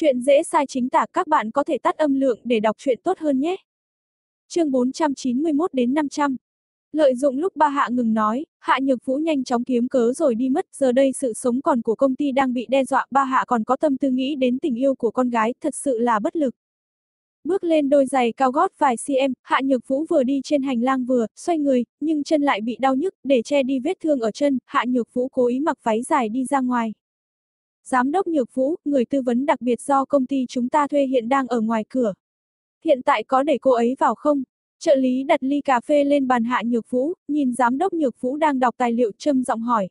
Chuyện dễ sai chính tả các bạn có thể tắt âm lượng để đọc chuyện tốt hơn nhé. Chương 491 đến 500 Lợi dụng lúc ba hạ ngừng nói, hạ nhược vũ nhanh chóng kiếm cớ rồi đi mất, giờ đây sự sống còn của công ty đang bị đe dọa, ba hạ còn có tâm tư nghĩ đến tình yêu của con gái, thật sự là bất lực. Bước lên đôi giày cao gót vài cm, hạ nhược vũ vừa đi trên hành lang vừa, xoay người, nhưng chân lại bị đau nhức, để che đi vết thương ở chân, hạ nhược vũ cố ý mặc váy dài đi ra ngoài. Giám đốc Nhược Vũ, người tư vấn đặc biệt do công ty chúng ta thuê hiện đang ở ngoài cửa. Hiện tại có để cô ấy vào không? Trợ lý đặt ly cà phê lên bàn Hạ Nhược Vũ, nhìn giám đốc Nhược Vũ đang đọc tài liệu châm giọng hỏi.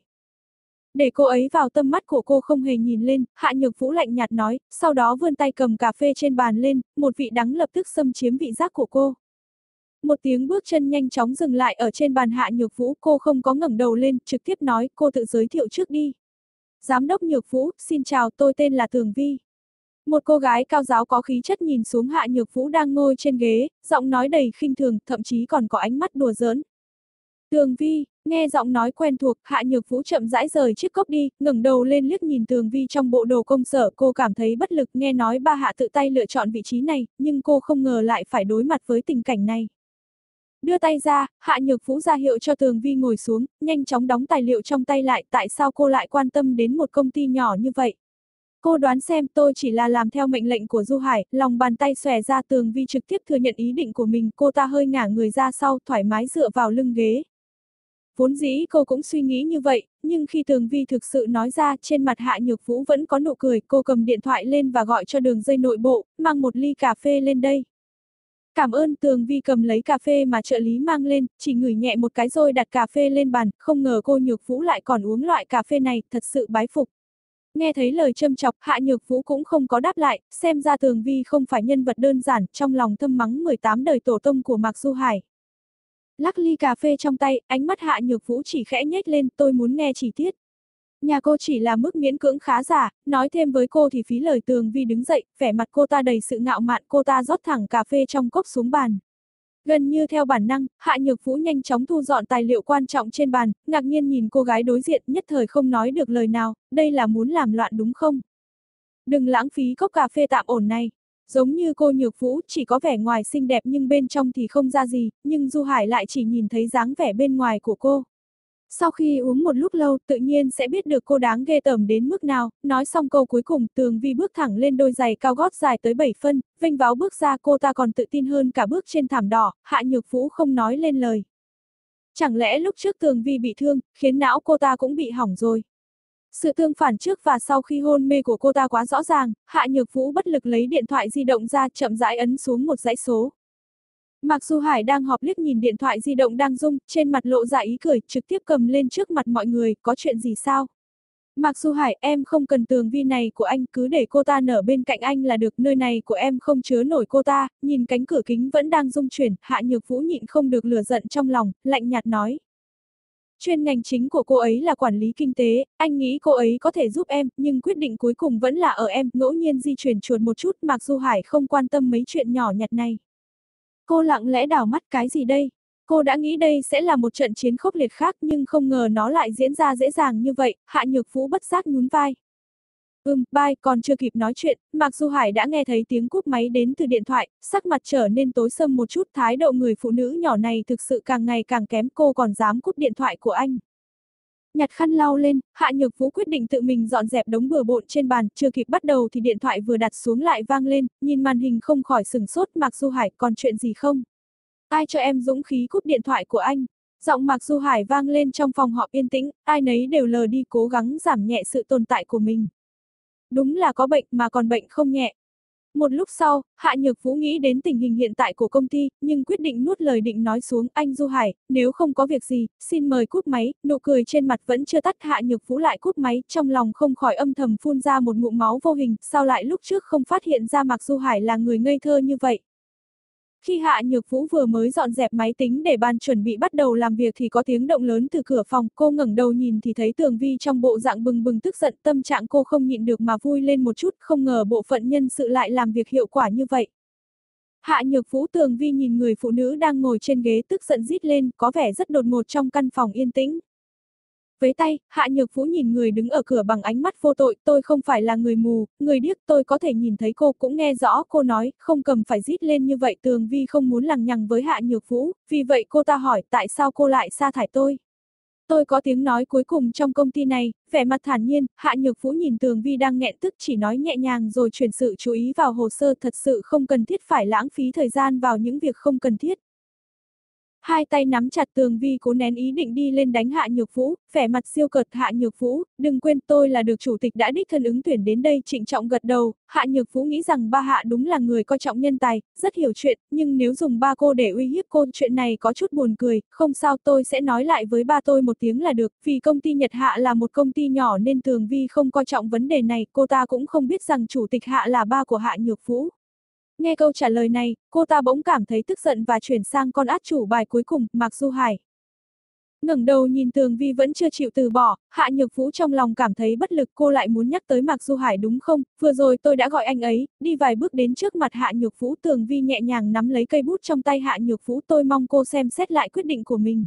Để cô ấy vào tâm mắt của cô không hề nhìn lên, Hạ Nhược Vũ lạnh nhạt nói, sau đó vươn tay cầm cà phê trên bàn lên, một vị đắng lập tức xâm chiếm vị giác của cô. Một tiếng bước chân nhanh chóng dừng lại ở trên bàn Hạ Nhược Vũ, cô không có ngẩng đầu lên, trực tiếp nói, cô tự giới thiệu trước đi. Giám đốc Nhược Vũ, xin chào, tôi tên là Thường Vi. Một cô gái cao giáo có khí chất nhìn xuống Hạ Nhược Vũ đang ngồi trên ghế, giọng nói đầy khinh thường, thậm chí còn có ánh mắt đùa giỡn. Tường Vi, nghe giọng nói quen thuộc, Hạ Nhược Vũ chậm rãi rời chiếc cốc đi, ngẩng đầu lên liếc nhìn Tường Vi trong bộ đồ công sở, cô cảm thấy bất lực nghe nói ba Hạ tự tay lựa chọn vị trí này, nhưng cô không ngờ lại phải đối mặt với tình cảnh này. Đưa tay ra, Hạ Nhược Vũ ra hiệu cho Tường Vi ngồi xuống, nhanh chóng đóng tài liệu trong tay lại, tại sao cô lại quan tâm đến một công ty nhỏ như vậy? Cô đoán xem tôi chỉ là làm theo mệnh lệnh của Du Hải, lòng bàn tay xòe ra Tường Vi trực tiếp thừa nhận ý định của mình, cô ta hơi ngả người ra sau, thoải mái dựa vào lưng ghế. Vốn dĩ cô cũng suy nghĩ như vậy, nhưng khi Tường Vi thực sự nói ra, trên mặt Hạ Nhược Vũ vẫn có nụ cười, cô cầm điện thoại lên và gọi cho đường dây nội bộ, mang một ly cà phê lên đây. Cảm ơn Tường Vi cầm lấy cà phê mà trợ lý mang lên, chỉ ngửi nhẹ một cái rồi đặt cà phê lên bàn, không ngờ cô Nhược Vũ lại còn uống loại cà phê này, thật sự bái phục. Nghe thấy lời châm chọc, Hạ Nhược Vũ cũng không có đáp lại, xem ra Tường Vi không phải nhân vật đơn giản, trong lòng thâm mắng 18 đời tổ tông của Mạc Du Hải. Lắc ly cà phê trong tay, ánh mắt Hạ Nhược Vũ chỉ khẽ nhếch lên, tôi muốn nghe chi tiết. Nhà cô chỉ là mức miễn cưỡng khá giả, nói thêm với cô thì phí lời tường vi đứng dậy, vẻ mặt cô ta đầy sự ngạo mạn, cô ta rót thẳng cà phê trong cốc xuống bàn. Gần như theo bản năng, Hạ Nhược Vũ nhanh chóng thu dọn tài liệu quan trọng trên bàn, ngạc nhiên nhìn cô gái đối diện nhất thời không nói được lời nào, đây là muốn làm loạn đúng không? Đừng lãng phí cốc cà phê tạm ổn này. Giống như cô Nhược Vũ chỉ có vẻ ngoài xinh đẹp nhưng bên trong thì không ra gì, nhưng Du Hải lại chỉ nhìn thấy dáng vẻ bên ngoài của cô. Sau khi uống một lúc lâu, tự nhiên sẽ biết được cô đáng ghê tởm đến mức nào, nói xong câu cuối cùng, tường vi bước thẳng lên đôi giày cao gót dài tới 7 phân, vênh váo bước ra cô ta còn tự tin hơn cả bước trên thảm đỏ, hạ nhược vũ không nói lên lời. Chẳng lẽ lúc trước tường vi bị thương, khiến não cô ta cũng bị hỏng rồi. Sự tương phản trước và sau khi hôn mê của cô ta quá rõ ràng, hạ nhược vũ bất lực lấy điện thoại di động ra chậm rãi ấn xuống một dãy số. Mặc dù Hải đang họp liếc nhìn điện thoại di động đang rung, trên mặt lộ ra ý cười, trực tiếp cầm lên trước mặt mọi người, có chuyện gì sao? Mặc dù Hải, em không cần tường vi này của anh, cứ để cô ta nở bên cạnh anh là được, nơi này của em không chứa nổi cô ta, nhìn cánh cửa kính vẫn đang rung chuyển, Hạ Nhược Vũ nhịn không được lừa giận trong lòng, lạnh nhạt nói. Chuyên ngành chính của cô ấy là quản lý kinh tế, anh nghĩ cô ấy có thể giúp em, nhưng quyết định cuối cùng vẫn là ở em, ngẫu nhiên di chuyển chuột một chút, Mặc dù Hải không quan tâm mấy chuyện nhỏ nhặt này. Cô lặng lẽ đảo mắt cái gì đây? Cô đã nghĩ đây sẽ là một trận chiến khốc liệt khác nhưng không ngờ nó lại diễn ra dễ dàng như vậy, Hạ Nhược Vũ bất giác nhún vai. Ừm, bai, còn chưa kịp nói chuyện, mặc dù Hải đã nghe thấy tiếng cúp máy đến từ điện thoại, sắc mặt trở nên tối sầm một chút, thái độ người phụ nữ nhỏ này thực sự càng ngày càng kém, cô còn dám cúp điện thoại của anh. Nhặt khăn lau lên, Hạ Nhược Vũ quyết định tự mình dọn dẹp đống bừa bộn trên bàn, chưa kịp bắt đầu thì điện thoại vừa đặt xuống lại vang lên, nhìn màn hình không khỏi sừng sốt Mạc Du Hải còn chuyện gì không? Ai cho em dũng khí cúp điện thoại của anh? Giọng Mạc Du Hải vang lên trong phòng họp yên tĩnh, ai nấy đều lờ đi cố gắng giảm nhẹ sự tồn tại của mình. Đúng là có bệnh mà còn bệnh không nhẹ, một lúc sau, Hạ Nhược Vũ nghĩ đến tình hình hiện tại của công ty, nhưng quyết định nuốt lời định nói xuống anh Du Hải, nếu không có việc gì, xin mời cúp máy, nụ cười trên mặt vẫn chưa tắt Hạ Nhược Vũ lại cúp máy, trong lòng không khỏi âm thầm phun ra một ngụm máu vô hình, sao lại lúc trước không phát hiện ra Mạc Du Hải là người ngây thơ như vậy. Khi Hạ Nhược Vũ vừa mới dọn dẹp máy tính để bàn chuẩn bị bắt đầu làm việc thì có tiếng động lớn từ cửa phòng, cô ngẩng đầu nhìn thì thấy Tường Vi trong bộ dạng bừng bừng tức giận, tâm trạng cô không nhịn được mà vui lên một chút, không ngờ bộ phận nhân sự lại làm việc hiệu quả như vậy. Hạ Nhược Vũ Tường Vi nhìn người phụ nữ đang ngồi trên ghế tức giận rít lên, có vẻ rất đột ngột trong căn phòng yên tĩnh. Với tay, Hạ Nhược Vũ nhìn người đứng ở cửa bằng ánh mắt vô tội, tôi không phải là người mù, người điếc, tôi có thể nhìn thấy cô cũng nghe rõ cô nói, không cầm phải rít lên như vậy tường vi không muốn lằng nhằng với Hạ Nhược Vũ, vì vậy cô ta hỏi tại sao cô lại sa thải tôi. Tôi có tiếng nói cuối cùng trong công ty này, vẻ mặt thản nhiên, Hạ Nhược Vũ nhìn Tường Vi đang nghẹn tức chỉ nói nhẹ nhàng rồi chuyển sự chú ý vào hồ sơ thật sự không cần thiết phải lãng phí thời gian vào những việc không cần thiết. Hai tay nắm chặt tường vi cố nén ý định đi lên đánh Hạ Nhược Vũ, vẻ mặt siêu cợt Hạ Nhược Vũ, đừng quên tôi là được chủ tịch đã đích thân ứng tuyển đến đây trịnh trọng gật đầu, Hạ Nhược Vũ nghĩ rằng ba Hạ đúng là người coi trọng nhân tài, rất hiểu chuyện, nhưng nếu dùng ba cô để uy hiếp cô chuyện này có chút buồn cười, không sao tôi sẽ nói lại với ba tôi một tiếng là được, vì công ty Nhật Hạ là một công ty nhỏ nên tường vi không coi trọng vấn đề này, cô ta cũng không biết rằng chủ tịch Hạ là ba của Hạ Nhược Vũ. Nghe câu trả lời này, cô ta bỗng cảm thấy tức giận và chuyển sang con át chủ bài cuối cùng, Mạc Du Hải. ngẩng đầu nhìn Tường Vi vẫn chưa chịu từ bỏ, Hạ Nhược Vũ trong lòng cảm thấy bất lực cô lại muốn nhắc tới Mạc Du Hải đúng không, vừa rồi tôi đã gọi anh ấy, đi vài bước đến trước mặt Hạ Nhược Vũ Tường Vi nhẹ nhàng nắm lấy cây bút trong tay Hạ Nhược Vũ tôi mong cô xem xét lại quyết định của mình.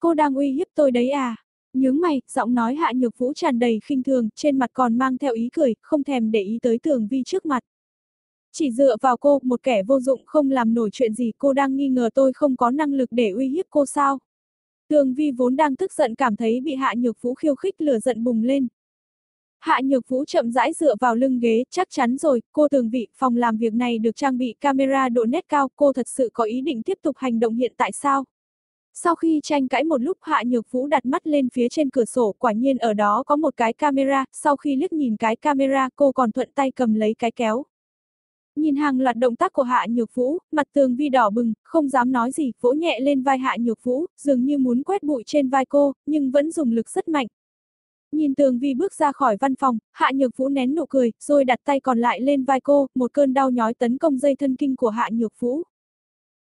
Cô đang uy hiếp tôi đấy à? Nhướng mày, giọng nói Hạ Nhược Vũ tràn đầy khinh thường, trên mặt còn mang theo ý cười, không thèm để ý tới Tường Vi trước mặt. Chỉ dựa vào cô, một kẻ vô dụng không làm nổi chuyện gì, cô đang nghi ngờ tôi không có năng lực để uy hiếp cô sao? Tường Vi vốn đang tức giận cảm thấy bị Hạ Nhược Vũ khiêu khích lửa giận bùng lên. Hạ Nhược Vũ chậm rãi dựa vào lưng ghế, chắc chắn rồi, cô tường vị, phòng làm việc này được trang bị camera độ nét cao, cô thật sự có ý định tiếp tục hành động hiện tại sao? Sau khi tranh cãi một lúc Hạ Nhược Vũ đặt mắt lên phía trên cửa sổ, quả nhiên ở đó có một cái camera, sau khi liếc nhìn cái camera cô còn thuận tay cầm lấy cái kéo. Nhìn hàng loạt động tác của Hạ Nhược Vũ, mặt tường vi đỏ bừng, không dám nói gì, vỗ nhẹ lên vai Hạ Nhược Vũ, dường như muốn quét bụi trên vai cô, nhưng vẫn dùng lực rất mạnh. Nhìn tường vi bước ra khỏi văn phòng, Hạ Nhược Vũ nén nụ cười, rồi đặt tay còn lại lên vai cô, một cơn đau nhói tấn công dây thân kinh của Hạ Nhược Vũ.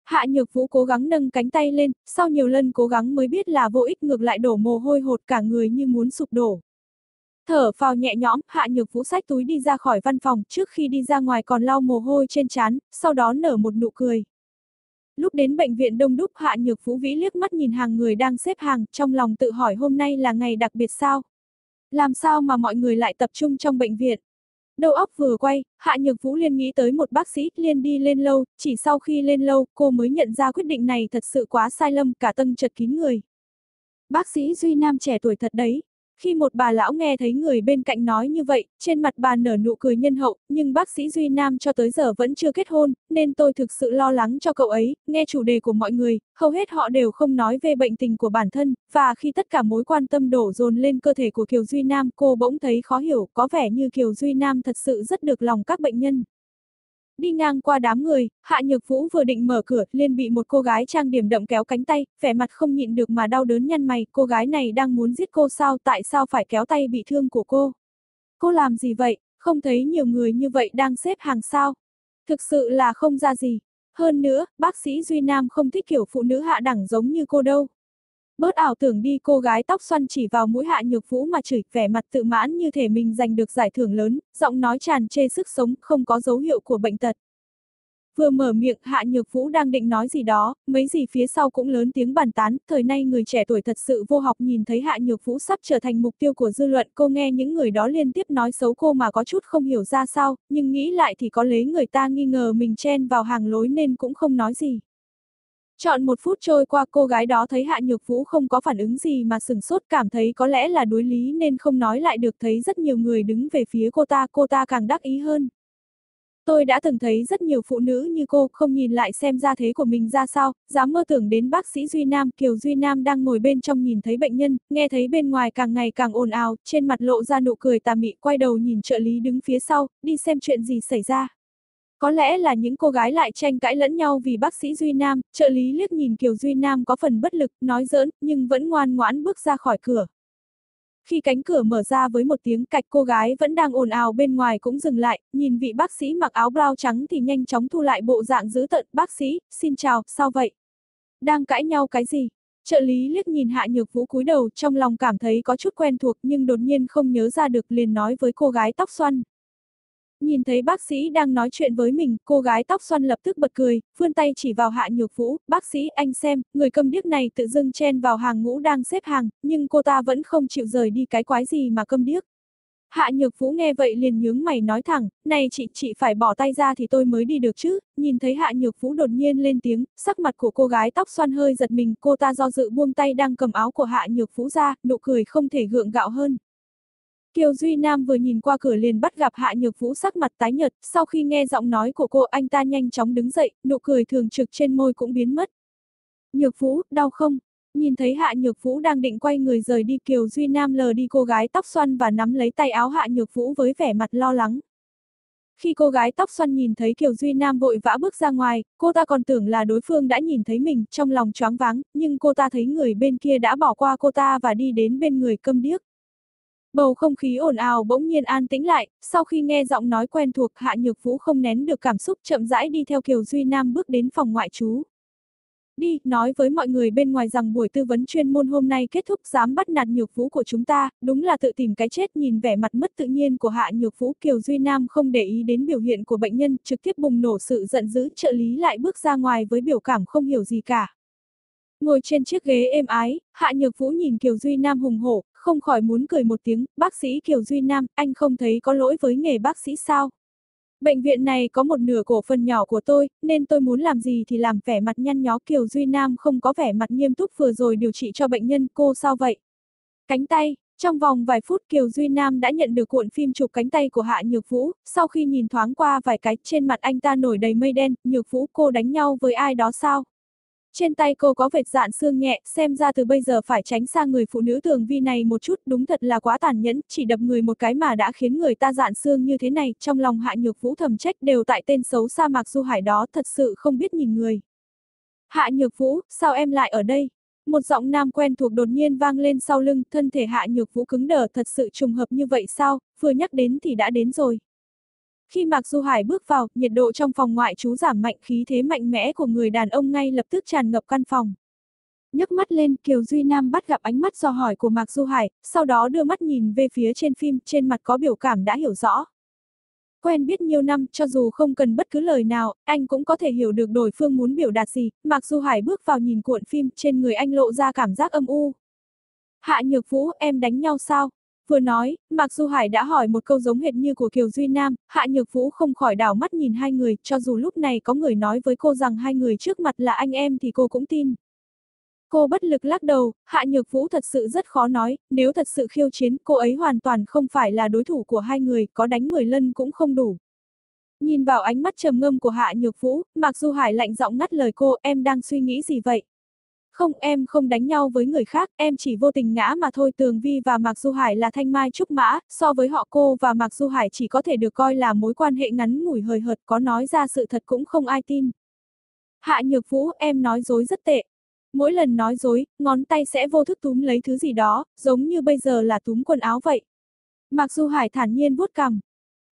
Hạ Nhược Vũ cố gắng nâng cánh tay lên, sau nhiều lần cố gắng mới biết là vô ích ngược lại đổ mồ hôi hột cả người như muốn sụp đổ. Thở phào nhẹ nhõm, Hạ Nhược Vũ sách túi đi ra khỏi văn phòng, trước khi đi ra ngoài còn lau mồ hôi trên trán, sau đó nở một nụ cười. Lúc đến bệnh viện đông đúc Hạ Nhược Vũ Vĩ liếc mắt nhìn hàng người đang xếp hàng, trong lòng tự hỏi hôm nay là ngày đặc biệt sao? Làm sao mà mọi người lại tập trung trong bệnh viện? Đầu óc vừa quay, Hạ Nhược Vũ liên nghĩ tới một bác sĩ, liên đi lên lâu, chỉ sau khi lên lâu, cô mới nhận ra quyết định này thật sự quá sai lầm, cả tân chật kín người. Bác sĩ Duy Nam trẻ tuổi thật đấy, khi một bà lão nghe thấy người bên cạnh nói như vậy, trên mặt bà nở nụ cười nhân hậu, nhưng bác sĩ Duy Nam cho tới giờ vẫn chưa kết hôn, nên tôi thực sự lo lắng cho cậu ấy, nghe chủ đề của mọi người, hầu hết họ đều không nói về bệnh tình của bản thân, và khi tất cả mối quan tâm đổ dồn lên cơ thể của Kiều Duy Nam, cô bỗng thấy khó hiểu, có vẻ như Kiều Duy Nam thật sự rất được lòng các bệnh nhân. Đi ngang qua đám người, Hạ Nhược Vũ vừa định mở cửa, liền bị một cô gái trang điểm đậm kéo cánh tay, vẻ mặt không nhịn được mà đau đớn nhăn mày, cô gái này đang muốn giết cô sao, tại sao phải kéo tay bị thương của cô? Cô làm gì vậy, không thấy nhiều người như vậy đang xếp hàng sao? Thực sự là không ra gì. Hơn nữa, bác sĩ Duy Nam không thích kiểu phụ nữ hạ đẳng giống như cô đâu. Bớt ảo tưởng đi cô gái tóc xoăn chỉ vào mũi hạ nhược vũ mà chửi, vẻ mặt tự mãn như thể mình giành được giải thưởng lớn, giọng nói tràn chê sức sống, không có dấu hiệu của bệnh tật. Vừa mở miệng hạ nhược vũ đang định nói gì đó, mấy gì phía sau cũng lớn tiếng bàn tán, thời nay người trẻ tuổi thật sự vô học nhìn thấy hạ nhược vũ sắp trở thành mục tiêu của dư luận, cô nghe những người đó liên tiếp nói xấu cô mà có chút không hiểu ra sao, nhưng nghĩ lại thì có lấy người ta nghi ngờ mình chen vào hàng lối nên cũng không nói gì. Chọn một phút trôi qua cô gái đó thấy Hạ Nhược Vũ không có phản ứng gì mà sừng sốt cảm thấy có lẽ là đối lý nên không nói lại được thấy rất nhiều người đứng về phía cô ta, cô ta càng đắc ý hơn. Tôi đã từng thấy rất nhiều phụ nữ như cô không nhìn lại xem ra thế của mình ra sao, dám mơ tưởng đến bác sĩ Duy Nam, Kiều Duy Nam đang ngồi bên trong nhìn thấy bệnh nhân, nghe thấy bên ngoài càng ngày càng ồn ào, trên mặt lộ ra nụ cười tà mị quay đầu nhìn trợ lý đứng phía sau, đi xem chuyện gì xảy ra. Có lẽ là những cô gái lại tranh cãi lẫn nhau vì bác sĩ Duy Nam, trợ lý liếc nhìn Kiều Duy Nam có phần bất lực, nói giỡn, nhưng vẫn ngoan ngoãn bước ra khỏi cửa. Khi cánh cửa mở ra với một tiếng cạch cô gái vẫn đang ồn ào bên ngoài cũng dừng lại, nhìn vị bác sĩ mặc áo blau trắng thì nhanh chóng thu lại bộ dạng dữ tận, bác sĩ, xin chào, sao vậy? Đang cãi nhau cái gì? Trợ lý liếc nhìn Hạ Nhược Vũ cúi đầu trong lòng cảm thấy có chút quen thuộc nhưng đột nhiên không nhớ ra được liền nói với cô gái tóc xoăn. Nhìn thấy bác sĩ đang nói chuyện với mình, cô gái tóc xoăn lập tức bật cười, vươn tay chỉ vào hạ nhược vũ, bác sĩ anh xem, người cầm điếc này tự dưng chen vào hàng ngũ đang xếp hàng, nhưng cô ta vẫn không chịu rời đi cái quái gì mà cầm điếc. Hạ nhược vũ nghe vậy liền nhướng mày nói thẳng, này chị, chị phải bỏ tay ra thì tôi mới đi được chứ, nhìn thấy hạ nhược vũ đột nhiên lên tiếng, sắc mặt của cô gái tóc xoăn hơi giật mình, cô ta do dự buông tay đang cầm áo của hạ nhược vũ ra, nụ cười không thể gượng gạo hơn. Kiều Duy Nam vừa nhìn qua cửa liền bắt gặp Hạ Nhược Vũ sắc mặt tái nhợt, sau khi nghe giọng nói của cô anh ta nhanh chóng đứng dậy, nụ cười thường trực trên môi cũng biến mất. Nhược Vũ, đau không? Nhìn thấy Hạ Nhược Vũ đang định quay người rời đi Kiều Duy Nam lờ đi cô gái tóc xoăn và nắm lấy tay áo Hạ Nhược Vũ với vẻ mặt lo lắng. Khi cô gái tóc xoăn nhìn thấy Kiều Duy Nam vội vã bước ra ngoài, cô ta còn tưởng là đối phương đã nhìn thấy mình, trong lòng choáng váng, nhưng cô ta thấy người bên kia đã bỏ qua cô ta và đi đến bên người câm điếc. Bầu không khí ồn ào bỗng nhiên an tĩnh lại, sau khi nghe giọng nói quen thuộc Hạ Nhược Vũ không nén được cảm xúc chậm rãi đi theo Kiều Duy Nam bước đến phòng ngoại trú. Đi, nói với mọi người bên ngoài rằng buổi tư vấn chuyên môn hôm nay kết thúc dám bắt nạt Nhược Vũ của chúng ta, đúng là tự tìm cái chết nhìn vẻ mặt mất tự nhiên của Hạ Nhược Vũ Kiều Duy Nam không để ý đến biểu hiện của bệnh nhân, trực tiếp bùng nổ sự giận dữ trợ lý lại bước ra ngoài với biểu cảm không hiểu gì cả. Ngồi trên chiếc ghế êm ái, Hạ Nhược Vũ nhìn Kiều Duy Nam hùng hổ, không khỏi muốn cười một tiếng, bác sĩ Kiều Duy Nam, anh không thấy có lỗi với nghề bác sĩ sao? Bệnh viện này có một nửa cổ phần nhỏ của tôi, nên tôi muốn làm gì thì làm vẻ mặt nhăn nhó Kiều Duy Nam không có vẻ mặt nghiêm túc vừa rồi điều trị cho bệnh nhân, cô sao vậy? Cánh tay, trong vòng vài phút Kiều Duy Nam đã nhận được cuộn phim chụp cánh tay của Hạ Nhược Vũ, sau khi nhìn thoáng qua vài cái trên mặt anh ta nổi đầy mây đen, Nhược Vũ cô đánh nhau với ai đó sao? Trên tay cô có vệt dạn xương nhẹ, xem ra từ bây giờ phải tránh xa người phụ nữ tường vi này một chút, đúng thật là quá tàn nhẫn, chỉ đập người một cái mà đã khiến người ta dạn xương như thế này, trong lòng hạ nhược vũ thầm trách đều tại tên xấu xa Mạc Du Hải đó, thật sự không biết nhìn người. Hạ nhược vũ, sao em lại ở đây? Một giọng nam quen thuộc đột nhiên vang lên sau lưng, thân thể hạ nhược vũ cứng đờ thật sự trùng hợp như vậy sao, vừa nhắc đến thì đã đến rồi. Khi Mạc Du Hải bước vào, nhiệt độ trong phòng ngoại trú giảm mạnh khí thế mạnh mẽ của người đàn ông ngay lập tức tràn ngập căn phòng. nhấc mắt lên, Kiều Duy Nam bắt gặp ánh mắt dò hỏi của Mạc Du Hải, sau đó đưa mắt nhìn về phía trên phim, trên mặt có biểu cảm đã hiểu rõ. Quen biết nhiều năm, cho dù không cần bất cứ lời nào, anh cũng có thể hiểu được đối phương muốn biểu đạt gì, Mạc Du Hải bước vào nhìn cuộn phim, trên người anh lộ ra cảm giác âm u. Hạ Nhược Vũ, em đánh nhau sao? Vừa nói, Mạc Du Hải đã hỏi một câu giống hệt như của Kiều Duy Nam, Hạ Nhược Vũ không khỏi đảo mắt nhìn hai người, cho dù lúc này có người nói với cô rằng hai người trước mặt là anh em thì cô cũng tin. Cô bất lực lắc đầu, Hạ Nhược Vũ thật sự rất khó nói, nếu thật sự khiêu chiến, cô ấy hoàn toàn không phải là đối thủ của hai người, có đánh 10 lần cũng không đủ. Nhìn vào ánh mắt trầm ngâm của Hạ Nhược Vũ, Mạc Du Hải lạnh giọng ngắt lời cô, em đang suy nghĩ gì vậy? Không, em không đánh nhau với người khác, em chỉ vô tình ngã mà thôi. Tường Vi và Mạc Du Hải là thanh mai trúc mã, so với họ cô và Mạc Du Hải chỉ có thể được coi là mối quan hệ ngắn ngủi hời hợt, có nói ra sự thật cũng không ai tin. Hạ Nhược Vũ, em nói dối rất tệ. Mỗi lần nói dối, ngón tay sẽ vô thức túm lấy thứ gì đó, giống như bây giờ là túm quần áo vậy. Mạc Du Hải thản nhiên vuốt cằm,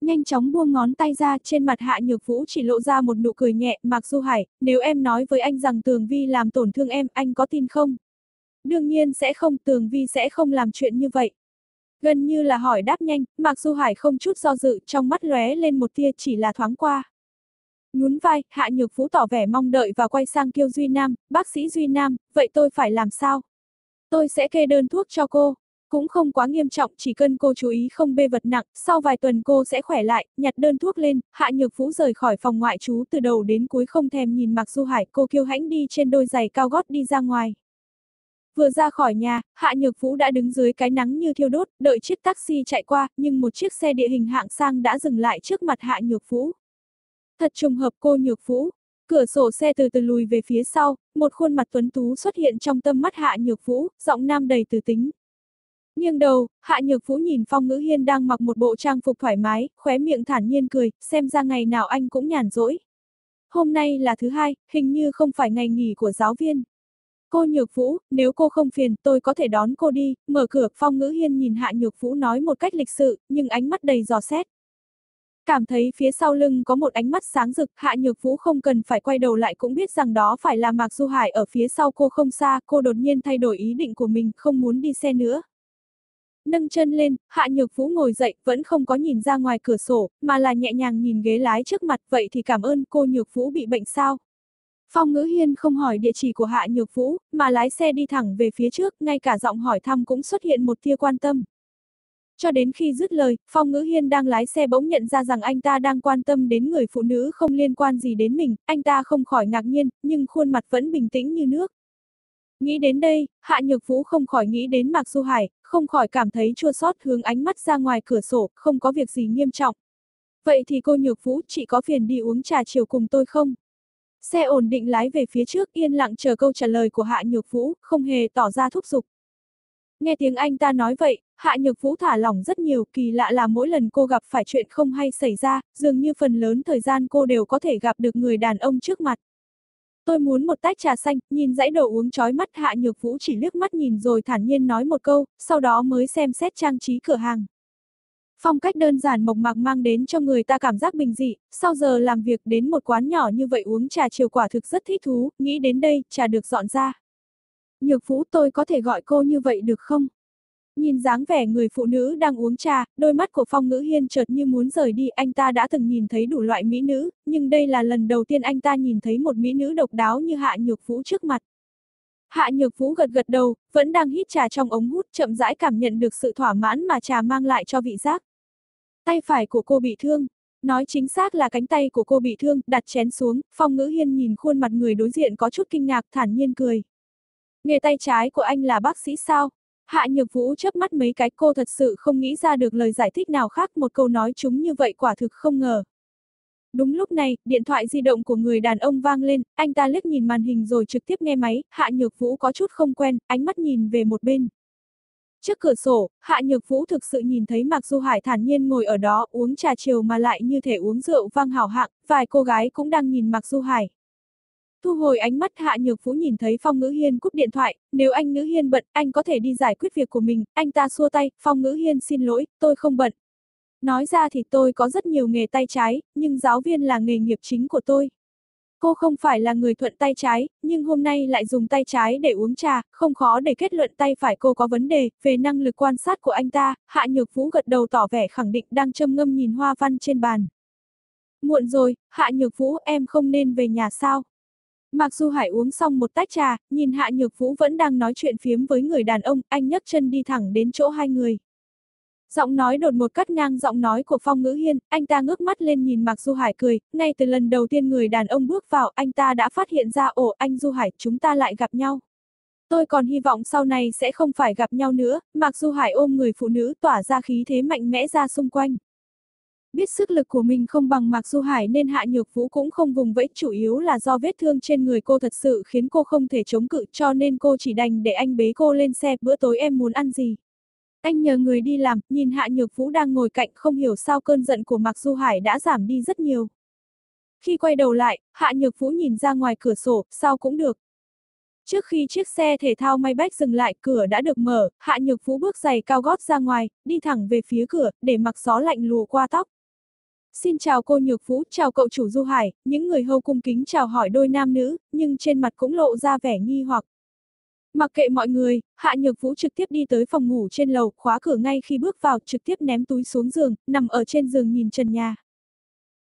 Nhanh chóng buông ngón tay ra, trên mặt Hạ Nhược Vũ chỉ lộ ra một nụ cười nhẹ, Mạc Du Hải, nếu em nói với anh rằng Tường Vi làm tổn thương em, anh có tin không? Đương nhiên sẽ không, Tường Vi sẽ không làm chuyện như vậy. Gần như là hỏi đáp nhanh, Mạc Du Hải không chút do dự, trong mắt lóe lên một tia chỉ là thoáng qua. Nhún vai, Hạ Nhược Vũ tỏ vẻ mong đợi và quay sang kêu Duy Nam, bác sĩ Duy Nam, vậy tôi phải làm sao? Tôi sẽ kê đơn thuốc cho cô. Cũng không quá nghiêm trọng, chỉ cần cô chú ý không bê vật nặng, sau vài tuần cô sẽ khỏe lại, nhặt đơn thuốc lên, Hạ Nhược Vũ rời khỏi phòng ngoại trú từ đầu đến cuối không thèm nhìn Mạc Du Hải, cô kiêu hãnh đi trên đôi giày cao gót đi ra ngoài. Vừa ra khỏi nhà, Hạ Nhược Vũ đã đứng dưới cái nắng như thiêu đốt, đợi chiếc taxi chạy qua, nhưng một chiếc xe địa hình hạng sang đã dừng lại trước mặt Hạ Nhược Vũ. Thật trùng hợp cô Nhược Vũ. Cửa sổ xe từ từ lùi về phía sau, một khuôn mặt tuấn tú xuất hiện trong tâm mắt Hạ Nhược Vũ, giọng nam đầy từ tính, Nghiêng đầu, Hạ Nhược Vũ nhìn Phong Ngữ Hiên đang mặc một bộ trang phục thoải mái, khóe miệng thản nhiên cười, xem ra ngày nào anh cũng nhàn rỗi. Hôm nay là thứ hai, hình như không phải ngày nghỉ của giáo viên. Cô Nhược Vũ, nếu cô không phiền, tôi có thể đón cô đi, mở cửa, Phong Ngữ Hiên nhìn Hạ Nhược Vũ nói một cách lịch sự, nhưng ánh mắt đầy dò xét. Cảm thấy phía sau lưng có một ánh mắt sáng rực, Hạ Nhược Vũ không cần phải quay đầu lại cũng biết rằng đó phải là Mạc Du Hải ở phía sau cô không xa, cô đột nhiên thay đổi ý định của mình, không muốn đi xe nữa. Nâng chân lên, Hạ Nhược Vũ ngồi dậy, vẫn không có nhìn ra ngoài cửa sổ, mà là nhẹ nhàng nhìn ghế lái trước mặt, vậy thì cảm ơn cô Nhược Vũ bị bệnh sao? Phong Ngữ Hiên không hỏi địa chỉ của Hạ Nhược Vũ, mà lái xe đi thẳng về phía trước, ngay cả giọng hỏi thăm cũng xuất hiện một tia quan tâm. Cho đến khi dứt lời, Phong Ngữ Hiên đang lái xe bỗng nhận ra rằng anh ta đang quan tâm đến người phụ nữ không liên quan gì đến mình, anh ta không khỏi ngạc nhiên, nhưng khuôn mặt vẫn bình tĩnh như nước. Nghĩ đến đây, Hạ Nhược Vũ không khỏi nghĩ đến Mạc Du Hải, không khỏi cảm thấy chua xót hướng ánh mắt ra ngoài cửa sổ, không có việc gì nghiêm trọng. Vậy thì cô Nhược Vũ, chị có phiền đi uống trà chiều cùng tôi không? Xe ổn định lái về phía trước yên lặng chờ câu trả lời của Hạ Nhược Vũ, không hề tỏ ra thúc giục. Nghe tiếng anh ta nói vậy, Hạ Nhược Vũ thả lỏng rất nhiều, kỳ lạ là mỗi lần cô gặp phải chuyện không hay xảy ra, dường như phần lớn thời gian cô đều có thể gặp được người đàn ông trước mặt. Tôi muốn một tách trà xanh, nhìn dãy đồ uống chói mắt Hạ Nhược Vũ chỉ liếc mắt nhìn rồi thản nhiên nói một câu, sau đó mới xem xét trang trí cửa hàng. Phong cách đơn giản mộc mạc mang đến cho người ta cảm giác bình dị, sau giờ làm việc đến một quán nhỏ như vậy uống trà chiều quả thực rất thích thú, nghĩ đến đây, trà được dọn ra. Nhược Vũ tôi có thể gọi cô như vậy được không? Nhìn dáng vẻ người phụ nữ đang uống trà, đôi mắt của Phong Ngữ Hiên chợt như muốn rời đi, anh ta đã từng nhìn thấy đủ loại mỹ nữ, nhưng đây là lần đầu tiên anh ta nhìn thấy một mỹ nữ độc đáo như Hạ Nhược Vũ trước mặt. Hạ Nhược Vũ gật gật đầu, vẫn đang hít trà trong ống hút, chậm rãi cảm nhận được sự thỏa mãn mà trà mang lại cho vị giác. Tay phải của cô bị thương. Nói chính xác là cánh tay của cô bị thương, đặt chén xuống, Phong Ngữ Hiên nhìn khuôn mặt người đối diện có chút kinh ngạc, thản nhiên cười. Nghề tay trái của anh là bác sĩ sao? Hạ Nhược Vũ chớp mắt mấy cái cô thật sự không nghĩ ra được lời giải thích nào khác một câu nói chúng như vậy quả thực không ngờ. Đúng lúc này, điện thoại di động của người đàn ông vang lên, anh ta liếc nhìn màn hình rồi trực tiếp nghe máy, Hạ Nhược Vũ có chút không quen, ánh mắt nhìn về một bên. Trước cửa sổ, Hạ Nhược Vũ thực sự nhìn thấy Mạc Du Hải thản nhiên ngồi ở đó uống trà chiều mà lại như thể uống rượu vang hảo hạng, vài cô gái cũng đang nhìn Mạc Du Hải. Thu hồi ánh mắt Hạ Nhược Vũ nhìn thấy Phong Ngữ Hiên cúp điện thoại, nếu anh Ngữ Hiên bận, anh có thể đi giải quyết việc của mình, anh ta xua tay, Phong Ngữ Hiên xin lỗi, tôi không bận. Nói ra thì tôi có rất nhiều nghề tay trái, nhưng giáo viên là nghề nghiệp chính của tôi. Cô không phải là người thuận tay trái, nhưng hôm nay lại dùng tay trái để uống trà, không khó để kết luận tay phải cô có vấn đề, về năng lực quan sát của anh ta, Hạ Nhược Vũ gật đầu tỏ vẻ khẳng định đang châm ngâm nhìn hoa văn trên bàn. Muộn rồi, Hạ Nhược Vũ em không nên về nhà sao? Mặc dù Hải uống xong một tách trà, nhìn Hạ Nhược Vũ vẫn đang nói chuyện phiếm với người đàn ông, anh nhấc chân đi thẳng đến chỗ hai người. Giọng nói đột một cắt ngang giọng nói của Phong Ngữ Hiên, anh ta ngước mắt lên nhìn Mạc Du Hải cười, ngay từ lần đầu tiên người đàn ông bước vào, anh ta đã phát hiện ra ồ anh Du Hải, chúng ta lại gặp nhau. Tôi còn hy vọng sau này sẽ không phải gặp nhau nữa, Mạc Du Hải ôm người phụ nữ tỏa ra khí thế mạnh mẽ ra xung quanh. Biết sức lực của mình không bằng Mạc Du Hải nên Hạ Nhược Vũ cũng không vùng vẫy, chủ yếu là do vết thương trên người cô thật sự khiến cô không thể chống cự cho nên cô chỉ đành để anh bế cô lên xe, bữa tối em muốn ăn gì. Anh nhờ người đi làm, nhìn Hạ Nhược Vũ đang ngồi cạnh không hiểu sao cơn giận của Mạc Du Hải đã giảm đi rất nhiều. Khi quay đầu lại, Hạ Nhược Vũ nhìn ra ngoài cửa sổ, sao cũng được. Trước khi chiếc xe thể thao may bách dừng lại, cửa đã được mở, Hạ Nhược Vũ bước giày cao gót ra ngoài, đi thẳng về phía cửa, để mặc gió lạnh lùa qua tóc. Xin chào cô Nhược Vũ, chào cậu chủ Du Hải, những người hầu cung kính chào hỏi đôi nam nữ, nhưng trên mặt cũng lộ ra vẻ nghi hoặc. Mặc kệ mọi người, Hạ Nhược Vũ trực tiếp đi tới phòng ngủ trên lầu, khóa cửa ngay khi bước vào, trực tiếp ném túi xuống giường, nằm ở trên giường nhìn trần nhà.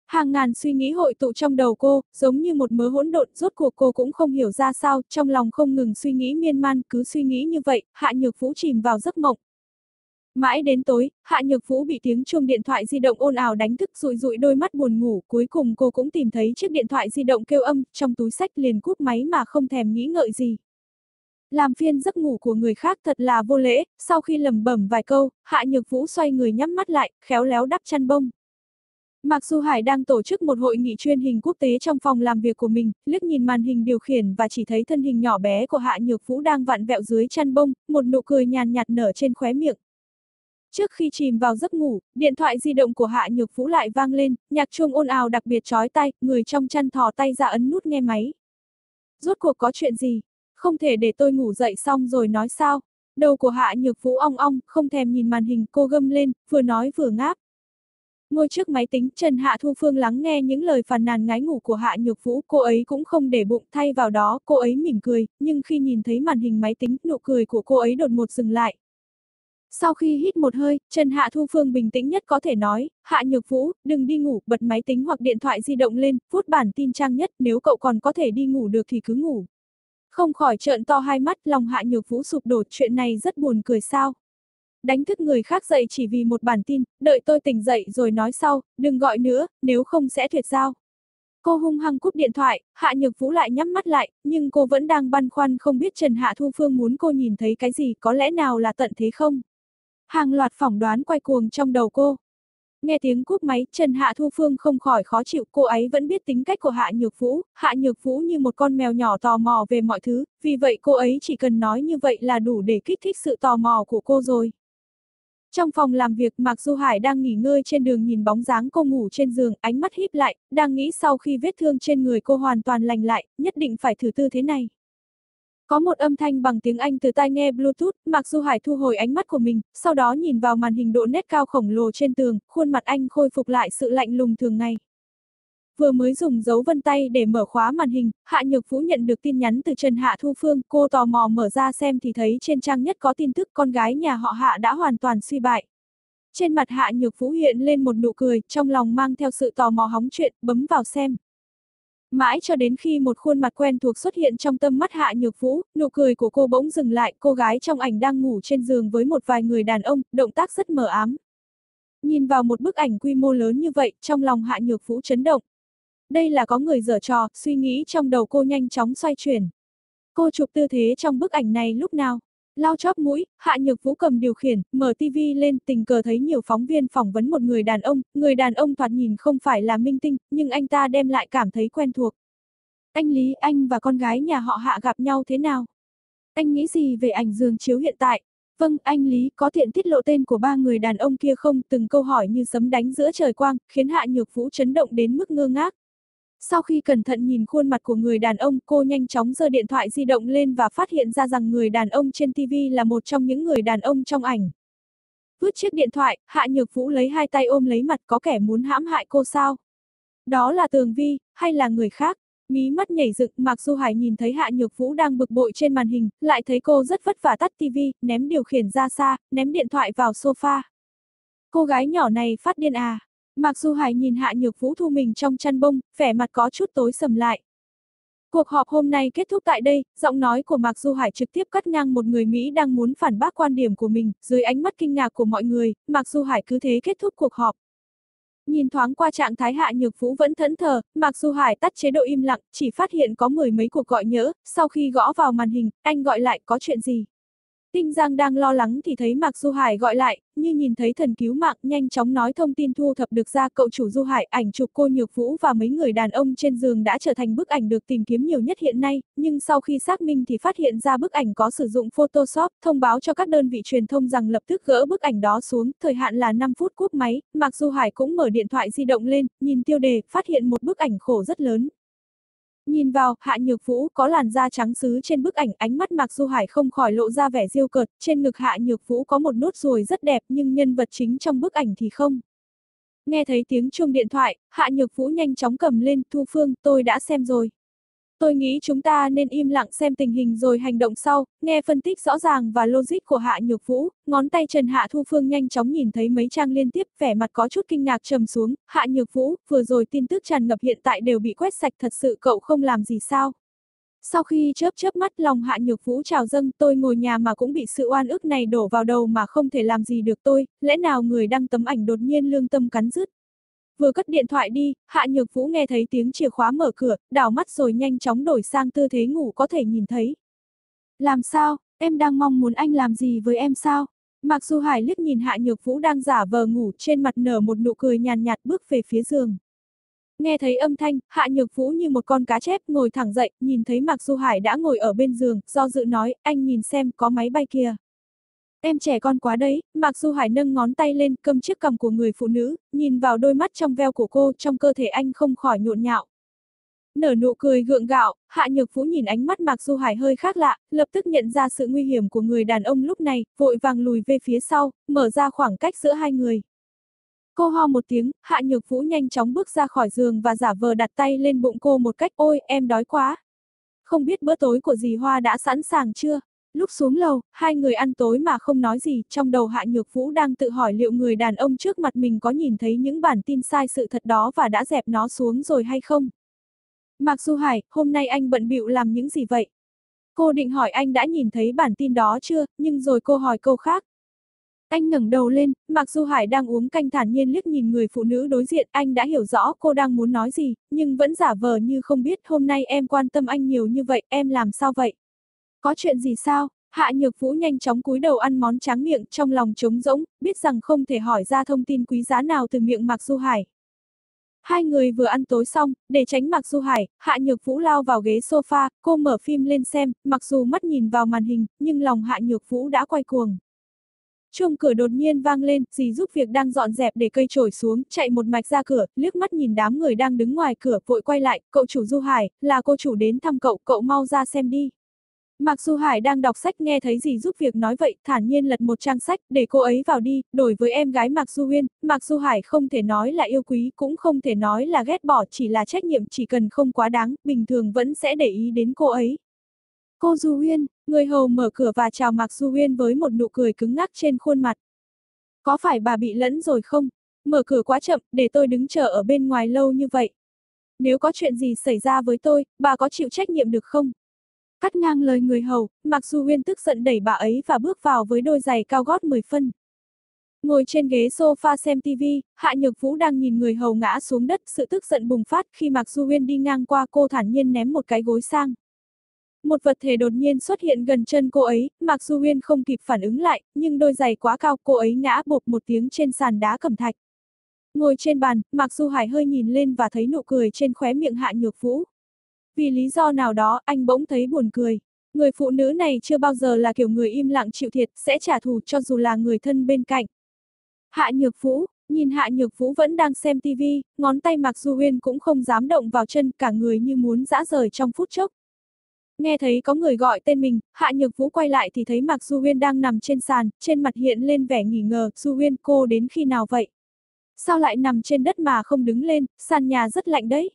Hàng ngàn suy nghĩ hội tụ trong đầu cô, giống như một mớ hỗn độn, rốt cuộc cô cũng không hiểu ra sao, trong lòng không ngừng suy nghĩ miên man, cứ suy nghĩ như vậy, Hạ Nhược Vũ chìm vào giấc mộng. Mãi đến tối, Hạ Nhược Vũ bị tiếng chuông điện thoại di động ồn ào đánh thức rụi rụi đôi mắt buồn ngủ, cuối cùng cô cũng tìm thấy chiếc điện thoại di động kêu âm, trong túi sách liền cút máy mà không thèm nghĩ ngợi gì. Làm phiên giấc ngủ của người khác thật là vô lễ, sau khi lầm bẩm vài câu, Hạ Nhược Vũ xoay người nhắm mắt lại, khéo léo đắp chăn bông. Mặc dù Hải đang tổ chức một hội nghị chuyên hình quốc tế trong phòng làm việc của mình, liếc nhìn màn hình điều khiển và chỉ thấy thân hình nhỏ bé của Hạ Nhược Vũ đang vặn vẹo dưới chăn bông, một nụ cười nhàn nhạt nở trên khóe miệng. Trước khi chìm vào giấc ngủ, điện thoại di động của Hạ Nhược Vũ lại vang lên, nhạc chuông ồn ào đặc biệt chói tai, người trong chăn thò tay ra ấn nút nghe máy. Rốt cuộc có chuyện gì? Không thể để tôi ngủ dậy xong rồi nói sao? Đầu của Hạ Nhược Vũ ong ong, không thèm nhìn màn hình cô gâm lên, vừa nói vừa ngáp. Ngồi trước máy tính, Trần Hạ Thu Phương lắng nghe những lời phàn nàn ngái ngủ của Hạ Nhược Vũ, cô ấy cũng không để bụng, thay vào đó, cô ấy mỉm cười, nhưng khi nhìn thấy màn hình máy tính, nụ cười của cô ấy đột một dừng lại. Sau khi hít một hơi, Trần Hạ Thu Phương bình tĩnh nhất có thể nói, Hạ Nhược Vũ, đừng đi ngủ, bật máy tính hoặc điện thoại di động lên, phút bản tin trang nhất, nếu cậu còn có thể đi ngủ được thì cứ ngủ. Không khỏi trợn to hai mắt, lòng Hạ Nhược Vũ sụp đổ, chuyện này rất buồn cười sao. Đánh thức người khác dậy chỉ vì một bản tin, đợi tôi tỉnh dậy rồi nói sau, đừng gọi nữa, nếu không sẽ tuyệt giao. Cô hung hăng cúp điện thoại, Hạ Nhược Vũ lại nhắm mắt lại, nhưng cô vẫn đang băn khoăn không biết Trần Hạ Thu Phương muốn cô nhìn thấy cái gì, có lẽ nào là tận thế không? Hàng loạt phỏng đoán quay cuồng trong đầu cô. Nghe tiếng cúp máy, Trần Hạ Thu Phương không khỏi khó chịu, cô ấy vẫn biết tính cách của Hạ Nhược Vũ, Hạ Nhược Vũ như một con mèo nhỏ tò mò về mọi thứ, vì vậy cô ấy chỉ cần nói như vậy là đủ để kích thích sự tò mò của cô rồi. Trong phòng làm việc Mạc Du Hải đang nghỉ ngơi trên đường nhìn bóng dáng cô ngủ trên giường, ánh mắt híp lại, đang nghĩ sau khi vết thương trên người cô hoàn toàn lành lại, nhất định phải thử tư thế này. Có một âm thanh bằng tiếng Anh từ tai nghe Bluetooth, Mạc Du Hải thu hồi ánh mắt của mình, sau đó nhìn vào màn hình độ nét cao khổng lồ trên tường, khuôn mặt anh khôi phục lại sự lạnh lùng thường ngày. Vừa mới dùng dấu vân tay để mở khóa màn hình, Hạ Nhược Vũ nhận được tin nhắn từ Trần Hạ Thu Phương, cô tò mò mở ra xem thì thấy trên trang nhất có tin tức con gái nhà họ Hạ đã hoàn toàn suy bại. Trên mặt Hạ Nhược Vũ hiện lên một nụ cười, trong lòng mang theo sự tò mò hóng chuyện, bấm vào xem. Mãi cho đến khi một khuôn mặt quen thuộc xuất hiện trong tâm mắt Hạ Nhược Vũ, nụ cười của cô bỗng dừng lại, cô gái trong ảnh đang ngủ trên giường với một vài người đàn ông, động tác rất mờ ám. Nhìn vào một bức ảnh quy mô lớn như vậy, trong lòng Hạ Nhược Vũ chấn động. Đây là có người dở trò, suy nghĩ trong đầu cô nhanh chóng xoay chuyển. Cô chụp tư thế trong bức ảnh này lúc nào? Lao chóp mũi, Hạ Nhược Vũ cầm điều khiển, mở TV lên, tình cờ thấy nhiều phóng viên phỏng vấn một người đàn ông, người đàn ông thoạt nhìn không phải là minh tinh, nhưng anh ta đem lại cảm thấy quen thuộc. Anh Lý, anh và con gái nhà họ Hạ gặp nhau thế nào? Anh nghĩ gì về ảnh giường chiếu hiện tại? Vâng, anh Lý, có tiện tiết lộ tên của ba người đàn ông kia không? Từng câu hỏi như sấm đánh giữa trời quang, khiến Hạ Nhược Vũ chấn động đến mức ngơ ngác. Sau khi cẩn thận nhìn khuôn mặt của người đàn ông, cô nhanh chóng giơ điện thoại di động lên và phát hiện ra rằng người đàn ông trên TV là một trong những người đàn ông trong ảnh. Vứt chiếc điện thoại, Hạ Nhược Vũ lấy hai tay ôm lấy mặt có kẻ muốn hãm hại cô sao? Đó là Tường Vi, hay là người khác? Mí mắt nhảy dựng, Mạc Du Hải nhìn thấy Hạ Nhược Vũ đang bực bội trên màn hình, lại thấy cô rất vất vả tắt TV, ném điều khiển ra xa, ném điện thoại vào sofa. Cô gái nhỏ này phát điên à? Mạc Du Hải nhìn Hạ Nhược Vũ thu mình trong chăn bông, vẻ mặt có chút tối sầm lại. Cuộc họp hôm nay kết thúc tại đây, giọng nói của Mạc Du Hải trực tiếp cắt ngang một người Mỹ đang muốn phản bác quan điểm của mình, dưới ánh mắt kinh ngạc của mọi người, Mạc Du Hải cứ thế kết thúc cuộc họp. Nhìn thoáng qua trạng thái Hạ Nhược Vũ vẫn thẫn thờ, Mạc Du Hải tắt chế độ im lặng, chỉ phát hiện có mười mấy cuộc gọi nhỡ, sau khi gõ vào màn hình, anh gọi lại có chuyện gì. Tinh Giang đang lo lắng thì thấy Mạc Du Hải gọi lại, như nhìn thấy thần cứu mạng, nhanh chóng nói thông tin thu thập được ra cậu chủ Du Hải, ảnh chụp cô Nhược Vũ và mấy người đàn ông trên giường đã trở thành bức ảnh được tìm kiếm nhiều nhất hiện nay, nhưng sau khi xác minh thì phát hiện ra bức ảnh có sử dụng Photoshop, thông báo cho các đơn vị truyền thông rằng lập tức gỡ bức ảnh đó xuống, thời hạn là 5 phút cúp máy, Mạc Du Hải cũng mở điện thoại di động lên, nhìn tiêu đề, phát hiện một bức ảnh khổ rất lớn, Nhìn vào, Hạ Nhược Vũ có làn da trắng xứ trên bức ảnh, ánh mắt Mạc Du Hải không khỏi lộ ra vẻ diêu cợt, trên ngực Hạ Nhược Vũ có một nốt ruồi rất đẹp nhưng nhân vật chính trong bức ảnh thì không. Nghe thấy tiếng chuông điện thoại, Hạ Nhược Vũ nhanh chóng cầm lên, Thu Phương, tôi đã xem rồi. Tôi nghĩ chúng ta nên im lặng xem tình hình rồi hành động sau, nghe phân tích rõ ràng và logic của Hạ Nhược Vũ, ngón tay Trần Hạ Thu Phương nhanh chóng nhìn thấy mấy trang liên tiếp, vẻ mặt có chút kinh ngạc trầm xuống, Hạ Nhược Vũ, vừa rồi tin tức tràn ngập hiện tại đều bị quét sạch thật sự cậu không làm gì sao. Sau khi chớp chớp mắt lòng Hạ Nhược Vũ trào dâng tôi ngồi nhà mà cũng bị sự oan ức này đổ vào đầu mà không thể làm gì được tôi, lẽ nào người đăng tấm ảnh đột nhiên lương tâm cắn rứt, Vừa cất điện thoại đi, Hạ Nhược Vũ nghe thấy tiếng chìa khóa mở cửa, đảo mắt rồi nhanh chóng đổi sang tư thế ngủ có thể nhìn thấy. Làm sao, em đang mong muốn anh làm gì với em sao? Mặc dù Hải liếc nhìn Hạ Nhược Vũ đang giả vờ ngủ trên mặt nở một nụ cười nhàn nhạt bước về phía giường. Nghe thấy âm thanh, Hạ Nhược Vũ như một con cá chép ngồi thẳng dậy, nhìn thấy Mạc Du Hải đã ngồi ở bên giường, do dự nói, anh nhìn xem, có máy bay kia. Em trẻ con quá đấy, Mạc Du Hải nâng ngón tay lên, cầm chiếc cầm của người phụ nữ, nhìn vào đôi mắt trong veo của cô, trong cơ thể anh không khỏi nhộn nhạo. Nở nụ cười gượng gạo, Hạ Nhược Vũ nhìn ánh mắt Mạc Du Hải hơi khác lạ, lập tức nhận ra sự nguy hiểm của người đàn ông lúc này, vội vàng lùi về phía sau, mở ra khoảng cách giữa hai người. Cô ho một tiếng, Hạ Nhược Vũ nhanh chóng bước ra khỏi giường và giả vờ đặt tay lên bụng cô một cách ôi, em đói quá. Không biết bữa tối của dì Hoa đã sẵn sàng chưa? Lúc xuống lầu, hai người ăn tối mà không nói gì, trong đầu Hạ Nhược Vũ đang tự hỏi liệu người đàn ông trước mặt mình có nhìn thấy những bản tin sai sự thật đó và đã dẹp nó xuống rồi hay không. Mạc Du Hải, hôm nay anh bận bịu làm những gì vậy? Cô định hỏi anh đã nhìn thấy bản tin đó chưa, nhưng rồi cô hỏi câu khác. Anh ngẩng đầu lên, Mạc Du Hải đang uống canh thản nhiên liếc nhìn người phụ nữ đối diện, anh đã hiểu rõ cô đang muốn nói gì, nhưng vẫn giả vờ như không biết hôm nay em quan tâm anh nhiều như vậy, em làm sao vậy? Có chuyện gì sao? Hạ Nhược Vũ nhanh chóng cúi đầu ăn món tráng miệng trong lòng trống rỗng, biết rằng không thể hỏi ra thông tin quý giá nào từ miệng Mạc Du Hải. Hai người vừa ăn tối xong, để tránh Mạc Du Hải, Hạ Nhược Vũ lao vào ghế sofa, cô mở phim lên xem, mặc dù mắt nhìn vào màn hình, nhưng lòng Hạ Nhược Vũ đã quay cuồng. Chuông cửa đột nhiên vang lên, dì giúp việc đang dọn dẹp để cây trổi xuống, chạy một mạch ra cửa, liếc mắt nhìn đám người đang đứng ngoài cửa, vội quay lại, cậu chủ Du Hải, là cô chủ đến thăm cậu, cậu mau ra xem đi. Mạc Du Hải đang đọc sách nghe thấy gì giúp việc nói vậy, thản nhiên lật một trang sách, để cô ấy vào đi, đổi với em gái Mạc Du Huyên, Mạc Du Hải không thể nói là yêu quý, cũng không thể nói là ghét bỏ, chỉ là trách nhiệm chỉ cần không quá đáng, bình thường vẫn sẽ để ý đến cô ấy. Cô Du Huyên, người hầu mở cửa và chào Mạc Du Huyên với một nụ cười cứng ngắc trên khuôn mặt. Có phải bà bị lẫn rồi không? Mở cửa quá chậm, để tôi đứng chờ ở bên ngoài lâu như vậy. Nếu có chuyện gì xảy ra với tôi, bà có chịu trách nhiệm được không? Cắt ngang lời người hầu, Mạc Du Uyên tức giận đẩy bà ấy và bước vào với đôi giày cao gót 10 phân. Ngồi trên ghế sofa xem TV, Hạ Nhược Vũ đang nhìn người hầu ngã xuống đất, sự tức giận bùng phát khi Mạc Du Uyên đi ngang qua cô thản nhiên ném một cái gối sang. Một vật thể đột nhiên xuất hiện gần chân cô ấy, Mạc Du Uyên không kịp phản ứng lại, nhưng đôi giày quá cao, cô ấy ngã bột một tiếng trên sàn đá cẩm thạch. Ngồi trên bàn, Mạc Du Hải hơi nhìn lên và thấy nụ cười trên khóe miệng Hạ Nhược Vũ. Vì lý do nào đó, anh bỗng thấy buồn cười. Người phụ nữ này chưa bao giờ là kiểu người im lặng chịu thiệt, sẽ trả thù cho dù là người thân bên cạnh. Hạ Nhược Vũ, nhìn Hạ Nhược Vũ vẫn đang xem tivi, ngón tay Mạc Du uyên cũng không dám động vào chân, cả người như muốn dã rời trong phút chốc. Nghe thấy có người gọi tên mình, Hạ Nhược Vũ quay lại thì thấy Mạc Du uyên đang nằm trên sàn, trên mặt hiện lên vẻ nghỉ ngờ, Du uyên cô đến khi nào vậy? Sao lại nằm trên đất mà không đứng lên, sàn nhà rất lạnh đấy.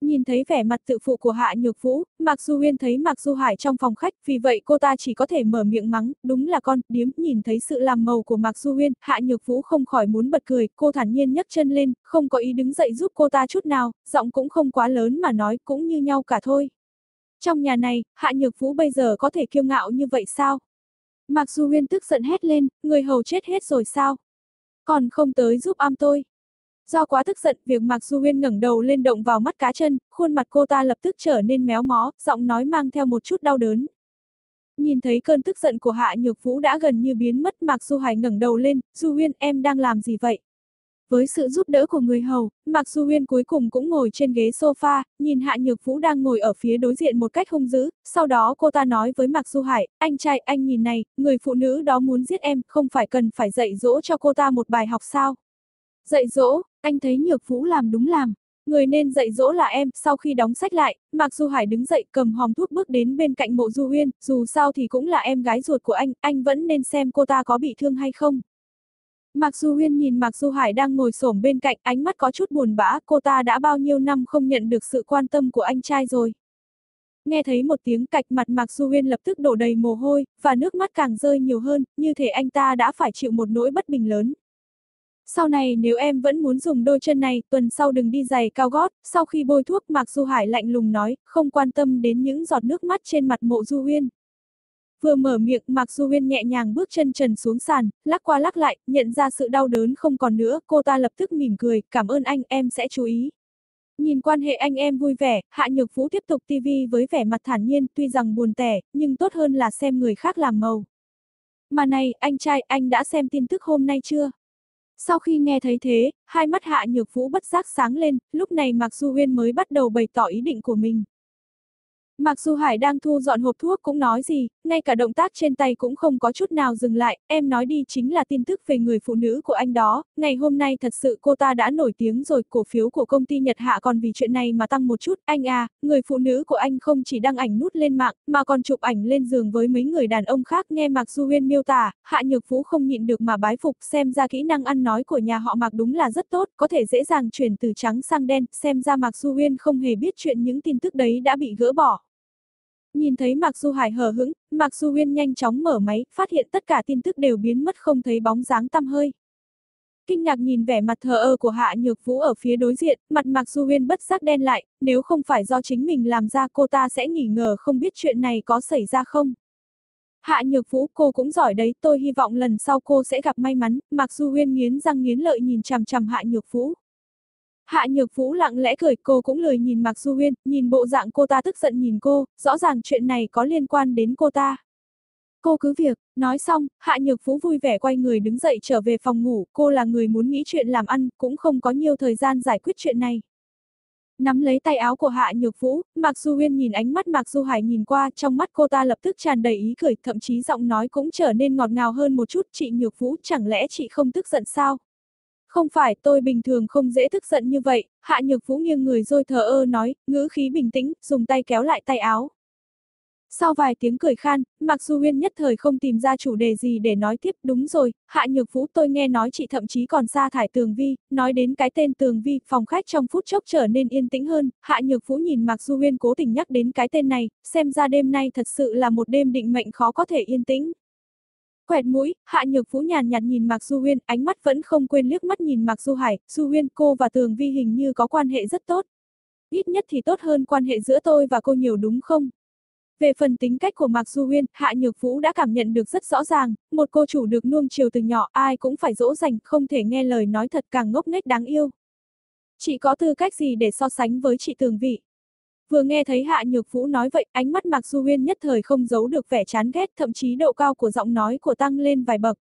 Nhìn thấy vẻ mặt tự phụ của Hạ Nhược Vũ, Mạc Du Huyên thấy Mạc Du Hải trong phòng khách, vì vậy cô ta chỉ có thể mở miệng mắng, đúng là con, điếm, nhìn thấy sự làm màu của Mạc Du Huyên, Hạ Nhược Vũ không khỏi muốn bật cười, cô thản nhiên nhấc chân lên, không có ý đứng dậy giúp cô ta chút nào, giọng cũng không quá lớn mà nói, cũng như nhau cả thôi. Trong nhà này, Hạ Nhược Vũ bây giờ có thể kiêu ngạo như vậy sao? Mạc Du Huyên tức giận hét lên, người hầu chết hết rồi sao? Còn không tới giúp am tôi. Do quá tức giận, việc Mạc Du Huyên ngẩng đầu lên động vào mắt cá chân, khuôn mặt cô ta lập tức trở nên méo mó, giọng nói mang theo một chút đau đớn. Nhìn thấy cơn tức giận của Hạ Nhược Vũ đã gần như biến mất Mạc Du Hải ngẩng đầu lên, Du Huyên em đang làm gì vậy? Với sự giúp đỡ của người hầu, Mạc Du Huyên cuối cùng cũng ngồi trên ghế sofa, nhìn Hạ Nhược Vũ đang ngồi ở phía đối diện một cách hung dữ, sau đó cô ta nói với Mạc Du Hải, anh trai anh nhìn này, người phụ nữ đó muốn giết em, không phải cần phải dạy dỗ cho cô ta một bài học sao? Dạy dỗ, anh thấy Nhược Vũ làm đúng làm. Người nên dạy dỗ là em, sau khi đóng sách lại, Mạc Du Hải đứng dậy cầm hòm thuốc bước đến bên cạnh mộ Du Huyên, dù sao thì cũng là em gái ruột của anh, anh vẫn nên xem cô ta có bị thương hay không. Mạc Du Huyên nhìn Mạc Du Hải đang ngồi xổm bên cạnh, ánh mắt có chút buồn bã, cô ta đã bao nhiêu năm không nhận được sự quan tâm của anh trai rồi. Nghe thấy một tiếng cạch mặt Mạc Du Huyên lập tức đổ đầy mồ hôi, và nước mắt càng rơi nhiều hơn, như thể anh ta đã phải chịu một nỗi bất bình lớn. Sau này nếu em vẫn muốn dùng đôi chân này, tuần sau đừng đi giày cao gót, sau khi bôi thuốc Mạc Du Hải lạnh lùng nói, không quan tâm đến những giọt nước mắt trên mặt mộ Du Huyên. Vừa mở miệng, Mạc Du Huyên nhẹ nhàng bước chân trần xuống sàn, lắc qua lắc lại, nhận ra sự đau đớn không còn nữa, cô ta lập tức mỉm cười, cảm ơn anh, em sẽ chú ý. Nhìn quan hệ anh em vui vẻ, Hạ Nhược Vũ tiếp tục TV với vẻ mặt thản nhiên, tuy rằng buồn tẻ, nhưng tốt hơn là xem người khác làm màu. Mà này, anh trai, anh đã xem tin tức hôm nay chưa? Sau khi nghe thấy thế, hai mắt Hạ Nhược Vũ bất giác sáng lên, lúc này Mạc Du Huyên mới bắt đầu bày tỏ ý định của mình. Mặc dù Hải đang thu dọn hộp thuốc cũng nói gì, ngay cả động tác trên tay cũng không có chút nào dừng lại, em nói đi chính là tin tức về người phụ nữ của anh đó, ngày hôm nay thật sự cô ta đã nổi tiếng rồi, cổ phiếu của công ty Nhật Hạ còn vì chuyện này mà tăng một chút, anh à, người phụ nữ của anh không chỉ đăng ảnh nút lên mạng, mà còn chụp ảnh lên giường với mấy người đàn ông khác nghe Mạc Du Huyên miêu tả, Hạ Nhược Phú không nhịn được mà bái phục xem ra kỹ năng ăn nói của nhà họ Mạc đúng là rất tốt, có thể dễ dàng chuyển từ trắng sang đen, xem ra Mạc Du Huyên không hề biết chuyện những tin tức đấy đã bị gỡ bỏ. Nhìn thấy Mạc Du Hải hờ hững, Mạc Du Huyên nhanh chóng mở máy, phát hiện tất cả tin tức đều biến mất không thấy bóng dáng tăm hơi. Kinh ngạc nhìn vẻ mặt thờ ơ của Hạ Nhược Vũ ở phía đối diện, mặt Mạc Du Huyên bất giác đen lại, nếu không phải do chính mình làm ra cô ta sẽ nghỉ ngờ không biết chuyện này có xảy ra không. Hạ Nhược Vũ cô cũng giỏi đấy, tôi hy vọng lần sau cô sẽ gặp may mắn, Mạc Du Huyên nghiến răng nghiến lợi nhìn chằm chằm Hạ Nhược Vũ. Hạ Nhược Vũ lặng lẽ cười, cô cũng lười nhìn Mạc Du Huyên, nhìn bộ dạng cô ta tức giận nhìn cô, rõ ràng chuyện này có liên quan đến cô ta. Cô cứ việc, nói xong, Hạ Nhược Vũ vui vẻ quay người đứng dậy trở về phòng ngủ, cô là người muốn nghĩ chuyện làm ăn, cũng không có nhiều thời gian giải quyết chuyện này. Nắm lấy tay áo của Hạ Nhược Vũ, Mạc Du Huyên nhìn ánh mắt Mạc Du Hải nhìn qua, trong mắt cô ta lập tức tràn đầy ý cười, thậm chí giọng nói cũng trở nên ngọt ngào hơn một chút, chị Nhược Vũ chẳng lẽ chị không tức giận sao? Không phải, tôi bình thường không dễ tức giận như vậy, Hạ Nhược Vũ nghiêng người rồi thờ ơ nói, ngữ khí bình tĩnh, dùng tay kéo lại tay áo. Sau vài tiếng cười khan, Mạc Du Huyên nhất thời không tìm ra chủ đề gì để nói tiếp, đúng rồi, Hạ Nhược Vũ tôi nghe nói chị thậm chí còn sa thải Tường Vi, nói đến cái tên Tường Vi, phòng khách trong phút chốc trở nên yên tĩnh hơn, Hạ Nhược Vũ nhìn Mạc Du Huyên cố tình nhắc đến cái tên này, xem ra đêm nay thật sự là một đêm định mệnh khó có thể yên tĩnh. Quẹt mũi, Hạ Nhược Vũ nhàn nhạt nhìn Mạc Du Huyên, ánh mắt vẫn không quên liếc mắt nhìn Mạc Du Hải, Du Huyên cô và Tường Vi hình như có quan hệ rất tốt. Ít nhất thì tốt hơn quan hệ giữa tôi và cô nhiều đúng không? Về phần tính cách của Mạc Du Huyên, Hạ Nhược Vũ đã cảm nhận được rất rõ ràng, một cô chủ được nuông chiều từ nhỏ ai cũng phải dỗ dành, không thể nghe lời nói thật càng ngốc nghếch đáng yêu. Chị có tư cách gì để so sánh với chị Tường Vị? Vừa nghe thấy Hạ Nhược Vũ nói vậy, ánh mắt Mạc Du Huyên nhất thời không giấu được vẻ chán ghét, thậm chí độ cao của giọng nói của tăng lên vài bậc.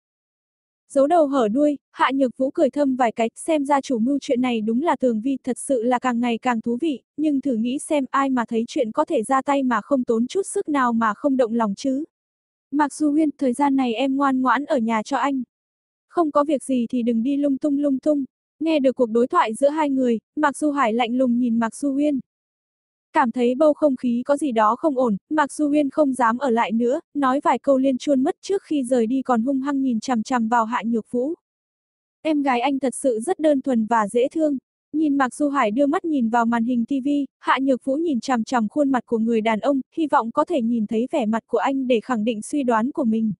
Giấu đầu hở đuôi, Hạ Nhược Vũ cười thâm vài cái, xem ra chủ mưu chuyện này đúng là tường vi, thật sự là càng ngày càng thú vị, nhưng thử nghĩ xem ai mà thấy chuyện có thể ra tay mà không tốn chút sức nào mà không động lòng chứ. Mạc Du Huyên, thời gian này em ngoan ngoãn ở nhà cho anh. Không có việc gì thì đừng đi lung tung lung tung. Nghe được cuộc đối thoại giữa hai người, Mạc Du Hải lạnh lùng nhìn Mạc Du Huyên. Cảm thấy bầu không khí có gì đó không ổn, Mạc Du Huyên không dám ở lại nữa, nói vài câu liên chuôn mất trước khi rời đi còn hung hăng nhìn chằm chằm vào Hạ Nhược Vũ. Em gái anh thật sự rất đơn thuần và dễ thương. Nhìn Mạc Du Hải đưa mắt nhìn vào màn hình TV, Hạ Nhược Vũ nhìn chằm chằm khuôn mặt của người đàn ông, hy vọng có thể nhìn thấy vẻ mặt của anh để khẳng định suy đoán của mình.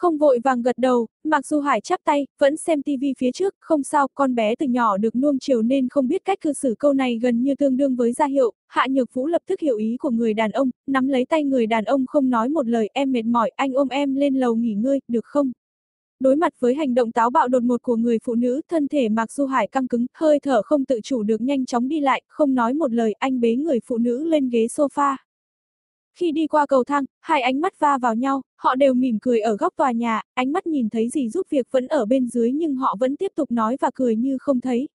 Không vội vàng gật đầu, Mạc Du Hải chắp tay, vẫn xem tivi phía trước, không sao, con bé từ nhỏ được nuông chiều nên không biết cách cư xử câu này gần như tương đương với gia hiệu, Hạ Nhược Vũ lập tức hiểu ý của người đàn ông, nắm lấy tay người đàn ông không nói một lời, em mệt mỏi, anh ôm em lên lầu nghỉ ngơi, được không? Đối mặt với hành động táo bạo đột ngột của người phụ nữ, thân thể Mạc Du Hải căng cứng, hơi thở không tự chủ được nhanh chóng đi lại, không nói một lời, anh bế người phụ nữ lên ghế sofa. Khi đi qua cầu thang, hai ánh mắt va vào nhau, họ đều mỉm cười ở góc tòa nhà, ánh mắt nhìn thấy gì giúp việc vẫn ở bên dưới nhưng họ vẫn tiếp tục nói và cười như không thấy.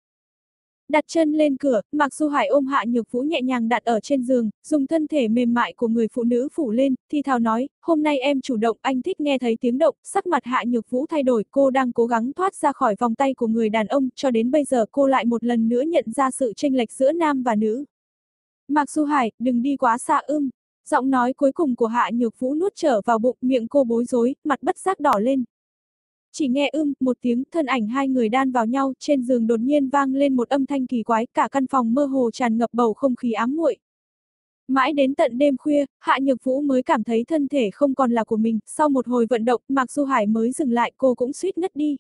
Đặt chân lên cửa, Mạc Du Hải ôm Hạ Nhược Vũ nhẹ nhàng đặt ở trên giường, dùng thân thể mềm mại của người phụ nữ phủ lên, thì thào nói, hôm nay em chủ động, anh thích nghe thấy tiếng động, sắc mặt Hạ Nhược Vũ thay đổi, cô đang cố gắng thoát ra khỏi vòng tay của người đàn ông, cho đến bây giờ cô lại một lần nữa nhận ra sự chênh lệch giữa nam và nữ. Mạc Du Hải, đừng đi quá xa ưm, Giọng nói cuối cùng của Hạ Nhược Vũ nuốt trở vào bụng, miệng cô bối rối, mặt bất giác đỏ lên. Chỉ nghe ưm, một tiếng, thân ảnh hai người đan vào nhau, trên giường đột nhiên vang lên một âm thanh kỳ quái, cả căn phòng mơ hồ tràn ngập bầu không khí ám muội. Mãi đến tận đêm khuya, Hạ Nhược Vũ mới cảm thấy thân thể không còn là của mình, sau một hồi vận động, Mạc Du Hải mới dừng lại, cô cũng suýt ngất đi.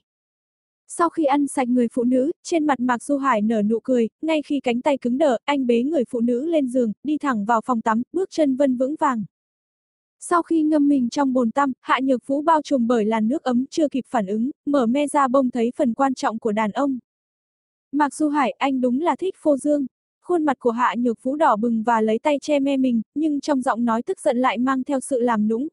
Sau khi ăn sạch người phụ nữ, trên mặt Mạc Du Hải nở nụ cười, ngay khi cánh tay cứng đờ, anh bế người phụ nữ lên giường, đi thẳng vào phòng tắm, bước chân vân vững vàng. Sau khi ngâm mình trong bồn tắm, Hạ Nhược Vũ bao trùm bởi làn nước ấm chưa kịp phản ứng, mở me ra bông thấy phần quan trọng của đàn ông. Mạc Du Hải, anh đúng là thích phô dương. Khuôn mặt của Hạ Nhược Vũ đỏ bừng và lấy tay che me mình, nhưng trong giọng nói tức giận lại mang theo sự làm nũng,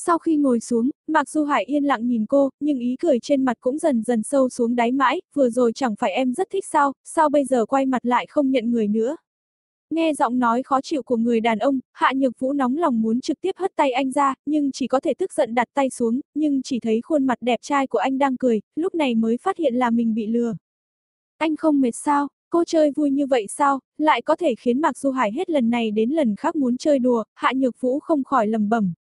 sau khi ngồi xuống, Mạc Du Hải yên lặng nhìn cô, nhưng ý cười trên mặt cũng dần dần sâu xuống đáy mãi, vừa rồi chẳng phải em rất thích sao, sao bây giờ quay mặt lại không nhận người nữa. Nghe giọng nói khó chịu của người đàn ông, Hạ Nhược Vũ nóng lòng muốn trực tiếp hất tay anh ra, nhưng chỉ có thể tức giận đặt tay xuống, nhưng chỉ thấy khuôn mặt đẹp trai của anh đang cười, lúc này mới phát hiện là mình bị lừa. Anh không mệt sao, cô chơi vui như vậy sao, lại có thể khiến Mạc Du Hải hết lần này đến lần khác muốn chơi đùa, Hạ Nhược Vũ không khỏi lầm bẩm,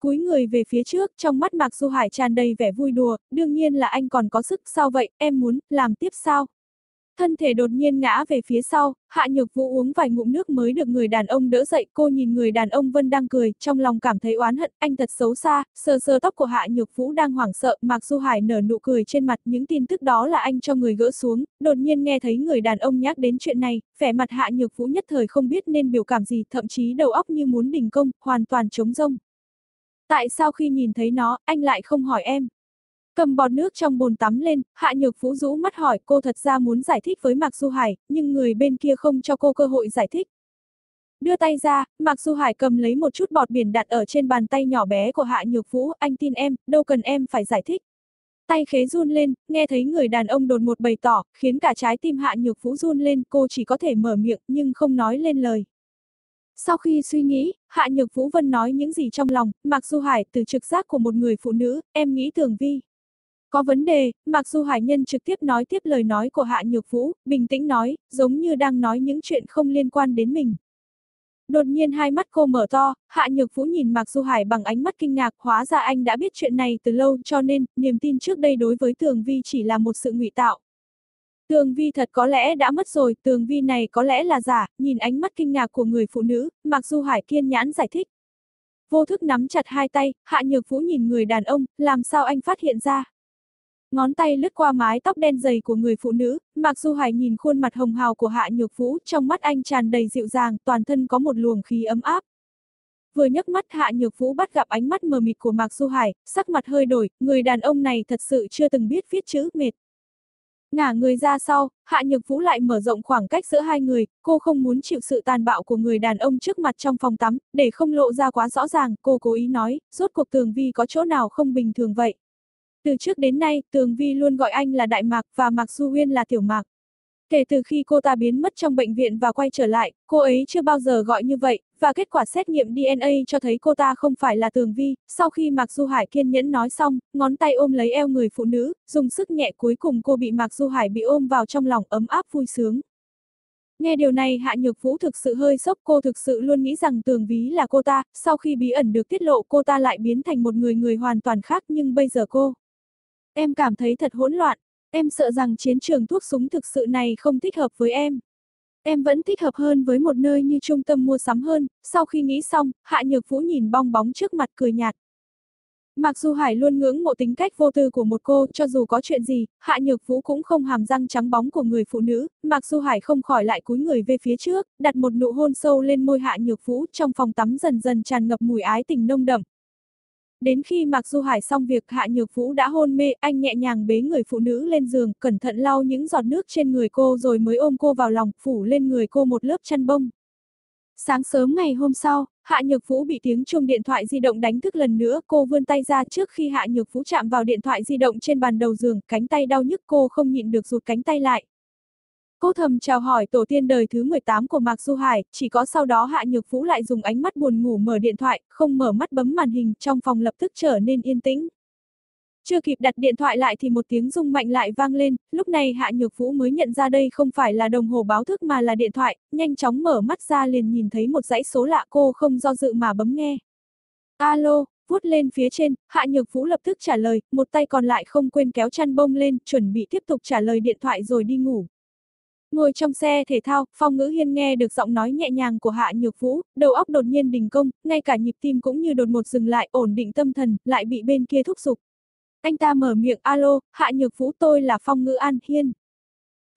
Cúi người về phía trước, trong mắt Mạc Du Hải tràn đầy vẻ vui đùa, đương nhiên là anh còn có sức, sao vậy, em muốn, làm tiếp sao? Thân thể đột nhiên ngã về phía sau, Hạ Nhược Vũ uống vài ngụm nước mới được người đàn ông đỡ dậy, cô nhìn người đàn ông Vân đang cười, trong lòng cảm thấy oán hận, anh thật xấu xa, sờ sờ tóc của Hạ Nhược Vũ đang hoảng sợ, Mạc Du Hải nở nụ cười trên mặt, những tin tức đó là anh cho người gỡ xuống, đột nhiên nghe thấy người đàn ông nhắc đến chuyện này, vẻ mặt Hạ Nhược Vũ nhất thời không biết nên biểu cảm gì, thậm chí đầu óc như muốn đình công, hoàn toàn trống rông. Tại sao khi nhìn thấy nó, anh lại không hỏi em? Cầm bọt nước trong bồn tắm lên, Hạ Nhược Vũ rũ mắt hỏi cô thật ra muốn giải thích với Mạc Du Hải, nhưng người bên kia không cho cô cơ hội giải thích. Đưa tay ra, Mạc Du Hải cầm lấy một chút bọt biển đặt ở trên bàn tay nhỏ bé của Hạ Nhược Vũ, anh tin em, đâu cần em phải giải thích. Tay khế run lên, nghe thấy người đàn ông đột một bày tỏ, khiến cả trái tim Hạ Nhược Vũ run lên, cô chỉ có thể mở miệng nhưng không nói lên lời. Sau khi suy nghĩ, Hạ Nhược Vũ Vân nói những gì trong lòng, Mạc Du Hải từ trực giác của một người phụ nữ, em nghĩ Tường Vi. Có vấn đề, mạc du Hải Nhân trực tiếp nói tiếp lời nói của Hạ Nhược Vũ, bình tĩnh nói, giống như đang nói những chuyện không liên quan đến mình. Đột nhiên hai mắt cô mở to, Hạ Nhược Vũ nhìn Mạc Du Hải bằng ánh mắt kinh ngạc, hóa ra anh đã biết chuyện này từ lâu cho nên, niềm tin trước đây đối với Tường Vi chỉ là một sự ngụy tạo. Tường Vi thật có lẽ đã mất rồi, Tường Vi này có lẽ là giả, nhìn ánh mắt kinh ngạc của người phụ nữ, Mặc Du Hải kiên nhãn giải thích. Vô thức nắm chặt hai tay, Hạ Nhược Vũ nhìn người đàn ông, làm sao anh phát hiện ra? Ngón tay lướt qua mái tóc đen dày của người phụ nữ, Mặc Du Hải nhìn khuôn mặt hồng hào của Hạ Nhược Vũ, trong mắt anh tràn đầy dịu dàng, toàn thân có một luồng khí ấm áp. Vừa nhấc mắt Hạ Nhược Vũ bắt gặp ánh mắt mờ mịt của Mạc Du Hải, sắc mặt hơi đổi, người đàn ông này thật sự chưa từng biết viết chữ mệt. Ngả người ra sau, Hạ Nhược Vũ lại mở rộng khoảng cách giữa hai người, cô không muốn chịu sự tàn bạo của người đàn ông trước mặt trong phòng tắm, để không lộ ra quá rõ ràng, cô cố ý nói, rốt cuộc tường vi có chỗ nào không bình thường vậy. Từ trước đến nay, Tường Vi luôn gọi anh là Đại Mạc và Mạc Du Huyên là Tiểu Mạc. Kể từ khi cô ta biến mất trong bệnh viện và quay trở lại, cô ấy chưa bao giờ gọi như vậy, và kết quả xét nghiệm DNA cho thấy cô ta không phải là Tường Vi. Sau khi Mạc Du Hải kiên nhẫn nói xong, ngón tay ôm lấy eo người phụ nữ, dùng sức nhẹ cuối cùng cô bị Mạc Du Hải bị ôm vào trong lòng ấm áp vui sướng. Nghe điều này Hạ Nhược Vũ thực sự hơi sốc cô thực sự luôn nghĩ rằng tường ví là cô ta, sau khi bí ẩn được tiết lộ cô ta lại biến thành một người người hoàn toàn khác nhưng bây giờ cô. Em cảm thấy thật hỗn loạn, em sợ rằng chiến trường thuốc súng thực sự này không thích hợp với em. Em vẫn thích hợp hơn với một nơi như trung tâm mua sắm hơn, sau khi nghĩ xong, Hạ Nhược Vũ nhìn bong bóng trước mặt cười nhạt. Mặc dù Hải luôn ngưỡng mộ tính cách vô tư của một cô, cho dù có chuyện gì, Hạ Nhược Vũ cũng không hàm răng trắng bóng của người phụ nữ, Mặc dù Hải không khỏi lại cúi người về phía trước, đặt một nụ hôn sâu lên môi Hạ Nhược Vũ, trong phòng tắm dần dần tràn ngập mùi ái tình nông đậm, Đến khi Mạc Du Hải xong việc Hạ Nhược Vũ đã hôn mê, anh nhẹ nhàng bế người phụ nữ lên giường, cẩn thận lau những giọt nước trên người cô rồi mới ôm cô vào lòng, phủ lên người cô một lớp chăn bông. Sáng sớm ngày hôm sau, Hạ Nhược Vũ bị tiếng chuông điện thoại di động đánh thức lần nữa, cô vươn tay ra trước khi Hạ Nhược Vũ chạm vào điện thoại di động trên bàn đầu giường, cánh tay đau nhức cô không nhịn được rụt cánh tay lại. Cô thầm chào hỏi tổ tiên đời thứ 18 của Mạc Du Hải, chỉ có sau đó Hạ Nhược Vũ lại dùng ánh mắt buồn ngủ mở điện thoại, không mở mắt bấm màn hình, trong phòng lập tức trở nên yên tĩnh. Chưa kịp đặt điện thoại lại thì một tiếng rung mạnh lại vang lên, lúc này Hạ Nhược Vũ mới nhận ra đây không phải là đồng hồ báo thức mà là điện thoại, nhanh chóng mở mắt ra liền nhìn thấy một dãy số lạ cô không do dự mà bấm nghe. Alo, vuốt lên phía trên, Hạ Nhược Vũ lập tức trả lời, một tay còn lại không quên kéo chăn bông lên, chuẩn bị tiếp tục trả lời điện thoại rồi đi ngủ. Ngồi trong xe thể thao, Phong Ngữ Hiên nghe được giọng nói nhẹ nhàng của Hạ Nhược Vũ, đầu óc đột nhiên đình công, ngay cả nhịp tim cũng như đột một dừng lại, ổn định tâm thần, lại bị bên kia thúc giục. Anh ta mở miệng, alo, Hạ Nhược Vũ tôi là Phong Ngữ An Hiên.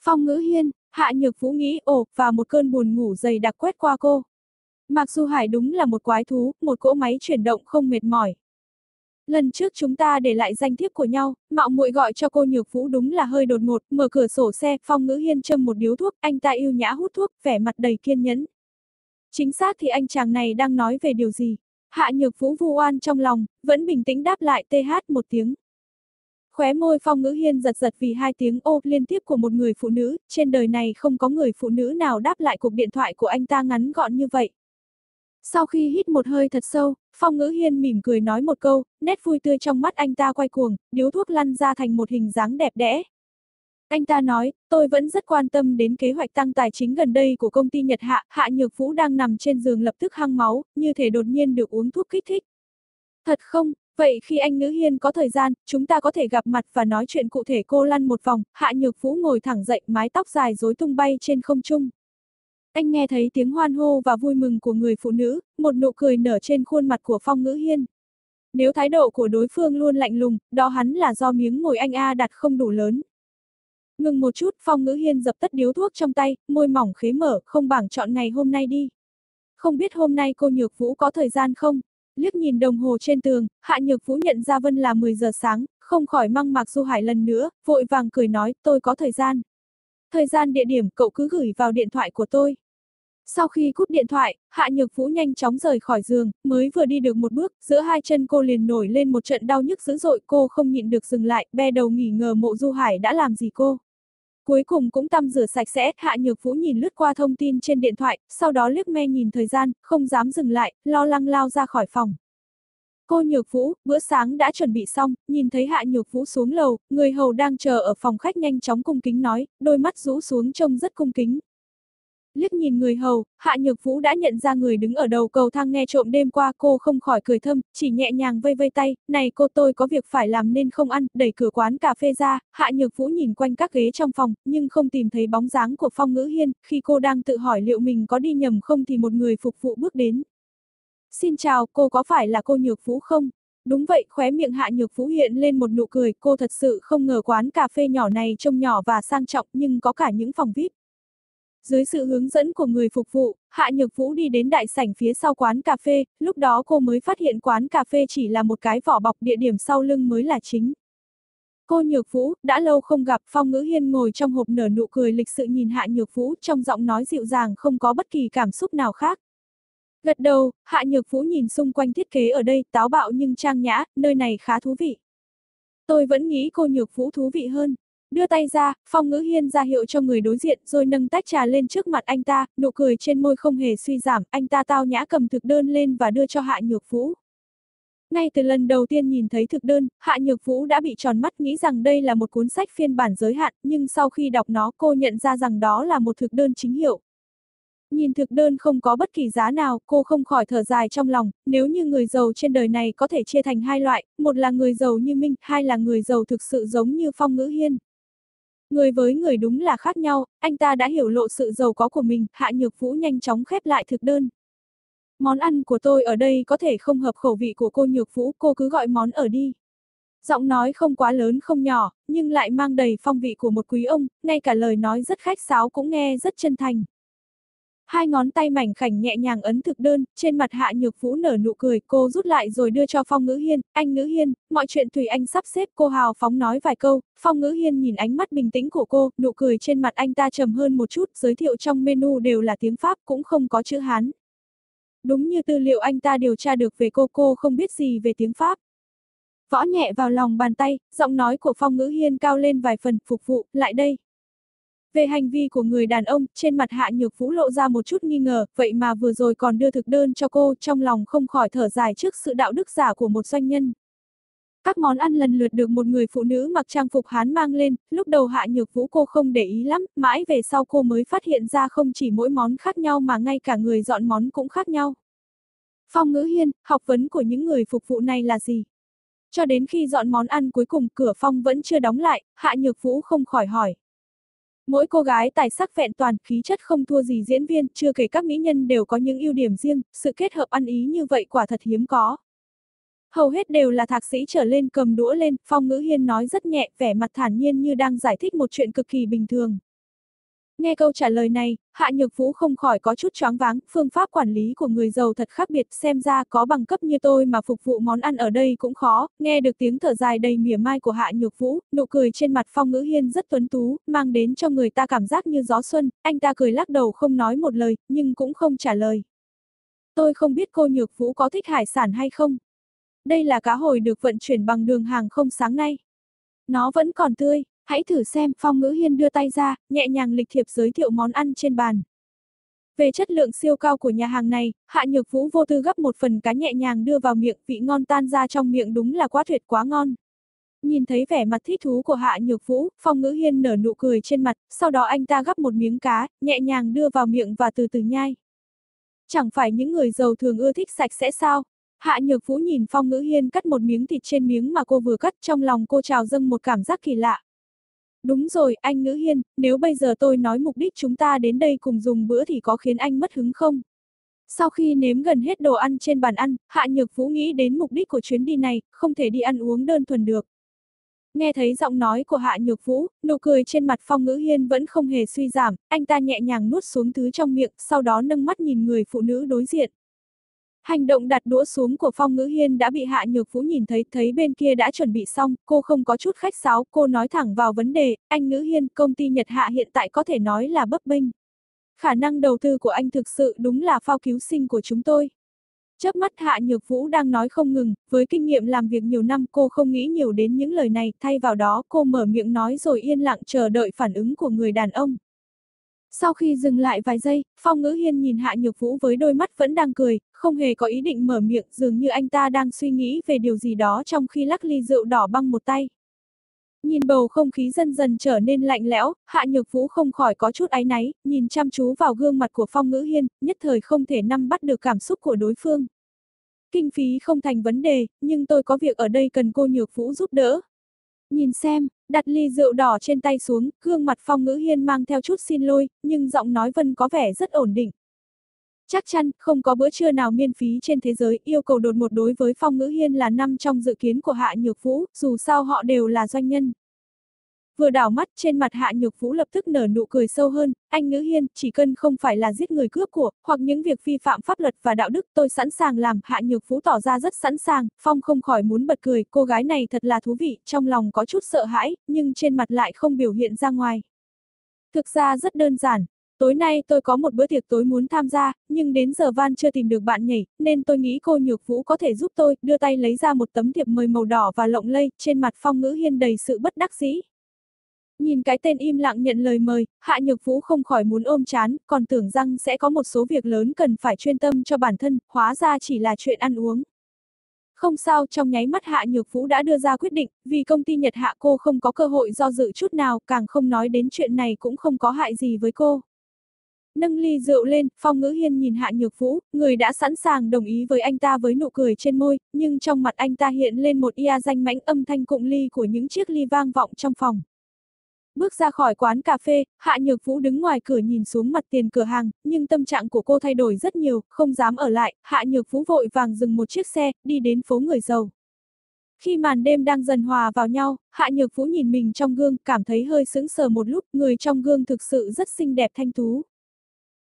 Phong Ngữ Hiên, Hạ Nhược Vũ nghĩ, ồ, và một cơn buồn ngủ dày đặc quét qua cô. Mặc dù Hải đúng là một quái thú, một cỗ máy chuyển động không mệt mỏi. Lần trước chúng ta để lại danh thiếp của nhau, mạo muội gọi cho cô Nhược Vũ đúng là hơi đột ngột, mở cửa sổ xe, Phong Ngữ Hiên châm một điếu thuốc, anh ta yêu nhã hút thuốc, vẻ mặt đầy kiên nhẫn. Chính xác thì anh chàng này đang nói về điều gì? Hạ Nhược Vũ vu oan trong lòng, vẫn bình tĩnh đáp lại TH một tiếng. Khóe môi Phong Ngữ Hiên giật giật vì hai tiếng ô liên tiếp của một người phụ nữ, trên đời này không có người phụ nữ nào đáp lại cuộc điện thoại của anh ta ngắn gọn như vậy. Sau khi hít một hơi thật sâu, Phong Ngữ Hiên mỉm cười nói một câu, nét vui tươi trong mắt anh ta quay cuồng, điếu thuốc lăn ra thành một hình dáng đẹp đẽ. Anh ta nói, tôi vẫn rất quan tâm đến kế hoạch tăng tài chính gần đây của công ty Nhật Hạ, Hạ Nhược Vũ đang nằm trên giường lập tức hăng máu, như thể đột nhiên được uống thuốc kích thích. Thật không, Vậy khi anh ngữ Hiên có thời gian, chúng ta có thể gặp mặt và nói chuyện cụ thể cô lăn một vòng, Hạ Nhược Vũ ngồi thẳng dậy, mái tóc dài rối tung bay trên không trung. Anh nghe thấy tiếng hoan hô và vui mừng của người phụ nữ, một nụ cười nở trên khuôn mặt của Phong Ngữ Hiên. Nếu thái độ của đối phương luôn lạnh lùng, đó hắn là do miếng ngồi anh A đặt không đủ lớn. Ngừng một chút, Phong Ngữ Hiên dập tắt điếu thuốc trong tay, môi mỏng khế mở, không bảng chọn ngày hôm nay đi. Không biết hôm nay cô Nhược Vũ có thời gian không? Liếc nhìn đồng hồ trên tường, Hạ Nhược Vũ nhận ra Vân là 10 giờ sáng, không khỏi măng mạc Du Hải lần nữa, vội vàng cười nói, tôi có thời gian. Thời gian địa điểm cậu cứ gửi vào điện thoại của tôi. Sau khi cúp điện thoại, Hạ Nhược Vũ nhanh chóng rời khỏi giường, mới vừa đi được một bước, giữa hai chân cô liền nổi lên một trận đau nhức dữ dội, cô không nhịn được dừng lại, be đầu nghỉ ngờ mộ Du Hải đã làm gì cô. Cuối cùng cũng tăm rửa sạch sẽ, Hạ Nhược Vũ nhìn lướt qua thông tin trên điện thoại, sau đó liếc me nhìn thời gian, không dám dừng lại, lo lăng lao ra khỏi phòng. Cô Nhược Vũ, bữa sáng đã chuẩn bị xong, nhìn thấy Hạ Nhược Vũ xuống lầu, người hầu đang chờ ở phòng khách nhanh chóng cung kính nói, đôi mắt rũ xuống trông rất cung kính, Liếc nhìn người hầu, Hạ Nhược Vũ đã nhận ra người đứng ở đầu cầu thang nghe trộm đêm qua cô không khỏi cười thâm, chỉ nhẹ nhàng vây vây tay, này cô tôi có việc phải làm nên không ăn, đẩy cửa quán cà phê ra, Hạ Nhược Vũ nhìn quanh các ghế trong phòng, nhưng không tìm thấy bóng dáng của Phong Ngữ Hiên, khi cô đang tự hỏi liệu mình có đi nhầm không thì một người phục vụ bước đến. Xin chào, cô có phải là cô Nhược Vũ không? Đúng vậy, khóe miệng Hạ Nhược Vũ hiện lên một nụ cười, cô thật sự không ngờ quán cà phê nhỏ này trông nhỏ và sang trọng nhưng có cả những phòng VIP. Dưới sự hướng dẫn của người phục vụ, Hạ Nhược Vũ đi đến đại sảnh phía sau quán cà phê, lúc đó cô mới phát hiện quán cà phê chỉ là một cái vỏ bọc địa điểm sau lưng mới là chính. Cô Nhược Vũ, đã lâu không gặp, Phong Ngữ Hiên ngồi trong hộp nở nụ cười lịch sự nhìn Hạ Nhược Vũ, trong giọng nói dịu dàng không có bất kỳ cảm xúc nào khác. Gật đầu, Hạ Nhược Vũ nhìn xung quanh thiết kế ở đây, táo bạo nhưng trang nhã, nơi này khá thú vị. Tôi vẫn nghĩ cô Nhược Vũ thú vị hơn. Đưa tay ra, Phong Ngữ Hiên ra hiệu cho người đối diện rồi nâng tách trà lên trước mặt anh ta, nụ cười trên môi không hề suy giảm, anh ta tao nhã cầm thực đơn lên và đưa cho Hạ Nhược Vũ. Ngay từ lần đầu tiên nhìn thấy thực đơn, Hạ Nhược Vũ đã bị tròn mắt nghĩ rằng đây là một cuốn sách phiên bản giới hạn, nhưng sau khi đọc nó cô nhận ra rằng đó là một thực đơn chính hiệu. Nhìn thực đơn không có bất kỳ giá nào, cô không khỏi thở dài trong lòng, nếu như người giàu trên đời này có thể chia thành hai loại, một là người giàu như Minh, hai là người giàu thực sự giống như Phong Ngữ Hiên. Người với người đúng là khác nhau, anh ta đã hiểu lộ sự giàu có của mình, Hạ Nhược Vũ nhanh chóng khép lại thực đơn. Món ăn của tôi ở đây có thể không hợp khẩu vị của cô Nhược Vũ, cô cứ gọi món ở đi. Giọng nói không quá lớn không nhỏ, nhưng lại mang đầy phong vị của một quý ông, ngay cả lời nói rất khách sáo cũng nghe rất chân thành. Hai ngón tay mảnh khảnh nhẹ nhàng ấn thực đơn, trên mặt Hạ Nhược Vũ nở nụ cười, cô rút lại rồi đưa cho Phong Ngữ Hiên, anh Ngữ Hiên, mọi chuyện tùy anh sắp xếp, cô hào phóng nói vài câu, Phong Ngữ Hiên nhìn ánh mắt bình tĩnh của cô, nụ cười trên mặt anh ta trầm hơn một chút, giới thiệu trong menu đều là tiếng Pháp cũng không có chữ Hán. Đúng như tư liệu anh ta điều tra được về cô, cô không biết gì về tiếng Pháp. Võ nhẹ vào lòng bàn tay, giọng nói của Phong Ngữ Hiên cao lên vài phần, phục vụ, lại đây. Về hành vi của người đàn ông, trên mặt Hạ Nhược Vũ lộ ra một chút nghi ngờ, vậy mà vừa rồi còn đưa thực đơn cho cô, trong lòng không khỏi thở dài trước sự đạo đức giả của một doanh nhân. Các món ăn lần lượt được một người phụ nữ mặc trang phục Hán mang lên, lúc đầu Hạ Nhược Vũ cô không để ý lắm, mãi về sau cô mới phát hiện ra không chỉ mỗi món khác nhau mà ngay cả người dọn món cũng khác nhau. Phong ngữ hiên, học vấn của những người phục vụ này là gì? Cho đến khi dọn món ăn cuối cùng cửa phong vẫn chưa đóng lại, Hạ Nhược Vũ không khỏi hỏi. Mỗi cô gái tài sắc vẹn toàn, khí chất không thua gì diễn viên, chưa kể các mỹ nhân đều có những ưu điểm riêng, sự kết hợp ăn ý như vậy quả thật hiếm có. Hầu hết đều là thạc sĩ trở lên cầm đũa lên, Phong Ngữ Hiên nói rất nhẹ, vẻ mặt thản nhiên như đang giải thích một chuyện cực kỳ bình thường. Nghe câu trả lời này, Hạ Nhược Vũ không khỏi có chút choáng váng, phương pháp quản lý của người giàu thật khác biệt, xem ra có bằng cấp như tôi mà phục vụ món ăn ở đây cũng khó, nghe được tiếng thở dài đầy mỉa mai của Hạ Nhược Vũ, nụ cười trên mặt Phong Ngữ Hiên rất tuấn tú, mang đến cho người ta cảm giác như gió xuân, anh ta cười lắc đầu không nói một lời, nhưng cũng không trả lời. Tôi không biết cô Nhược Vũ có thích hải sản hay không. Đây là cá hồi được vận chuyển bằng đường hàng không sáng nay. Nó vẫn còn tươi. Hãy thử xem, Phong Ngữ Hiên đưa tay ra, nhẹ nhàng lịch thiệp giới thiệu món ăn trên bàn. Về chất lượng siêu cao của nhà hàng này, Hạ Nhược Vũ vô tư gấp một phần cá nhẹ nhàng đưa vào miệng, vị ngon tan ra trong miệng đúng là quá tuyệt quá ngon. Nhìn thấy vẻ mặt thích thú của Hạ Nhược Vũ, Phong Ngữ Hiên nở nụ cười trên mặt, sau đó anh ta gấp một miếng cá, nhẹ nhàng đưa vào miệng và từ từ nhai. Chẳng phải những người giàu thường ưa thích sạch sẽ sao? Hạ Nhược Vũ nhìn Phong Ngữ Hiên cắt một miếng thịt trên miếng mà cô vừa cắt trong lòng cô trào dâng một cảm giác kỳ lạ. Đúng rồi, anh Ngữ Hiên, nếu bây giờ tôi nói mục đích chúng ta đến đây cùng dùng bữa thì có khiến anh mất hứng không? Sau khi nếm gần hết đồ ăn trên bàn ăn, Hạ Nhược Vũ nghĩ đến mục đích của chuyến đi này, không thể đi ăn uống đơn thuần được. Nghe thấy giọng nói của Hạ Nhược Vũ, nụ cười trên mặt Phong Ngữ Hiên vẫn không hề suy giảm, anh ta nhẹ nhàng nuốt xuống thứ trong miệng, sau đó nâng mắt nhìn người phụ nữ đối diện. Hành động đặt đũa xuống của Phong Ngữ Hiên đã bị Hạ Nhược Vũ nhìn thấy, thấy bên kia đã chuẩn bị xong, cô không có chút khách sáo, cô nói thẳng vào vấn đề, anh Ngữ Hiên, công ty Nhật Hạ hiện tại có thể nói là bấp bênh. Khả năng đầu tư của anh thực sự đúng là phao cứu sinh của chúng tôi. Chớp mắt Hạ Nhược Vũ đang nói không ngừng, với kinh nghiệm làm việc nhiều năm cô không nghĩ nhiều đến những lời này, thay vào đó cô mở miệng nói rồi yên lặng chờ đợi phản ứng của người đàn ông. Sau khi dừng lại vài giây, Phong Ngữ Hiên nhìn Hạ Nhược Vũ với đôi mắt vẫn đang cười, không hề có ý định mở miệng, dường như anh ta đang suy nghĩ về điều gì đó trong khi lắc ly rượu đỏ băng một tay. Nhìn bầu không khí dần dần trở nên lạnh lẽo, Hạ Nhược Vũ không khỏi có chút áy náy, nhìn chăm chú vào gương mặt của Phong Ngữ Hiên, nhất thời không thể nắm bắt được cảm xúc của đối phương. Kinh phí không thành vấn đề, nhưng tôi có việc ở đây cần cô Nhược Vũ giúp đỡ. Nhìn xem, đặt ly rượu đỏ trên tay xuống, gương mặt Phong Ngữ Hiên mang theo chút xin lỗi, nhưng giọng nói Vân có vẻ rất ổn định. Chắc chắn, không có bữa trưa nào miễn phí trên thế giới, yêu cầu đột một đối với Phong Ngữ Hiên là năm trong dự kiến của Hạ Nhược Vũ, dù sao họ đều là doanh nhân. Vừa đảo mắt trên mặt Hạ Nhược Vũ lập tức nở nụ cười sâu hơn, anh Ngữ Hiên, chỉ cần không phải là giết người cướp của, hoặc những việc vi phạm pháp luật và đạo đức tôi sẵn sàng làm, Hạ Nhược Vũ tỏ ra rất sẵn sàng, Phong không khỏi muốn bật cười, cô gái này thật là thú vị, trong lòng có chút sợ hãi, nhưng trên mặt lại không biểu hiện ra ngoài. Thực ra rất đơn giản, Tối nay tôi có một bữa tiệc tối muốn tham gia, nhưng đến giờ van chưa tìm được bạn nhảy, nên tôi nghĩ cô Nhược Vũ có thể giúp tôi, đưa tay lấy ra một tấm thiệp mời màu đỏ và lộng lây, trên mặt Phong Ngữ Hiên đầy sự bất đắc dĩ. Nhìn cái tên im lặng nhận lời mời, Hạ Nhược Vũ không khỏi muốn ôm chán, còn tưởng rằng sẽ có một số việc lớn cần phải chuyên tâm cho bản thân, hóa ra chỉ là chuyện ăn uống. Không sao, trong nháy mắt Hạ Nhược Vũ đã đưa ra quyết định, vì công ty Nhật Hạ cô không có cơ hội do dự chút nào, càng không nói đến chuyện này cũng không có hại gì với cô. Nâng ly rượu lên, Phong Ngữ Hiên nhìn Hạ Nhược Vũ, người đã sẵn sàng đồng ý với anh ta với nụ cười trên môi, nhưng trong mặt anh ta hiện lên một ia danh mãnh âm thanh cụng ly của những chiếc ly vang vọng trong phòng. Bước ra khỏi quán cà phê, Hạ Nhược Vũ đứng ngoài cửa nhìn xuống mặt tiền cửa hàng, nhưng tâm trạng của cô thay đổi rất nhiều, không dám ở lại, Hạ Nhược Vũ vội vàng dừng một chiếc xe, đi đến phố người giàu. Khi màn đêm đang dần hòa vào nhau, Hạ Nhược Vũ nhìn mình trong gương, cảm thấy hơi sững sờ một lúc, người trong gương thực sự rất xinh đẹp thanh tú.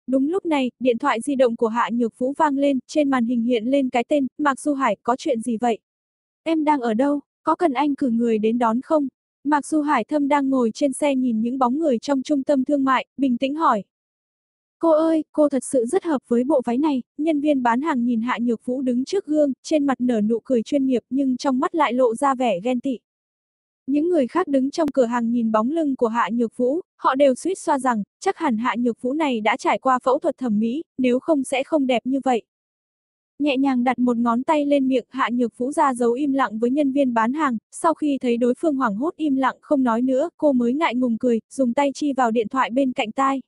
Đúng lúc này, điện thoại di động của Hạ Nhược Vũ vang lên, trên màn hình hiện lên cái tên, Mạc Du Hải, có chuyện gì vậy? Em đang ở đâu? Có cần anh cử người đến đón không? Mạc Du Hải Thâm đang ngồi trên xe nhìn những bóng người trong trung tâm thương mại, bình tĩnh hỏi. Cô ơi, cô thật sự rất hợp với bộ váy này, nhân viên bán hàng nhìn Hạ Nhược Vũ đứng trước gương, trên mặt nở nụ cười chuyên nghiệp nhưng trong mắt lại lộ ra vẻ ghen tị. Những người khác đứng trong cửa hàng nhìn bóng lưng của Hạ Nhược Vũ, họ đều suýt xoa rằng, chắc hẳn Hạ Nhược Vũ này đã trải qua phẫu thuật thẩm mỹ, nếu không sẽ không đẹp như vậy. Nhẹ nhàng đặt một ngón tay lên miệng Hạ Nhược Vũ ra dấu im lặng với nhân viên bán hàng, sau khi thấy đối phương hoảng hốt im lặng không nói nữa, cô mới ngại ngùng cười, dùng tay chi vào điện thoại bên cạnh tai.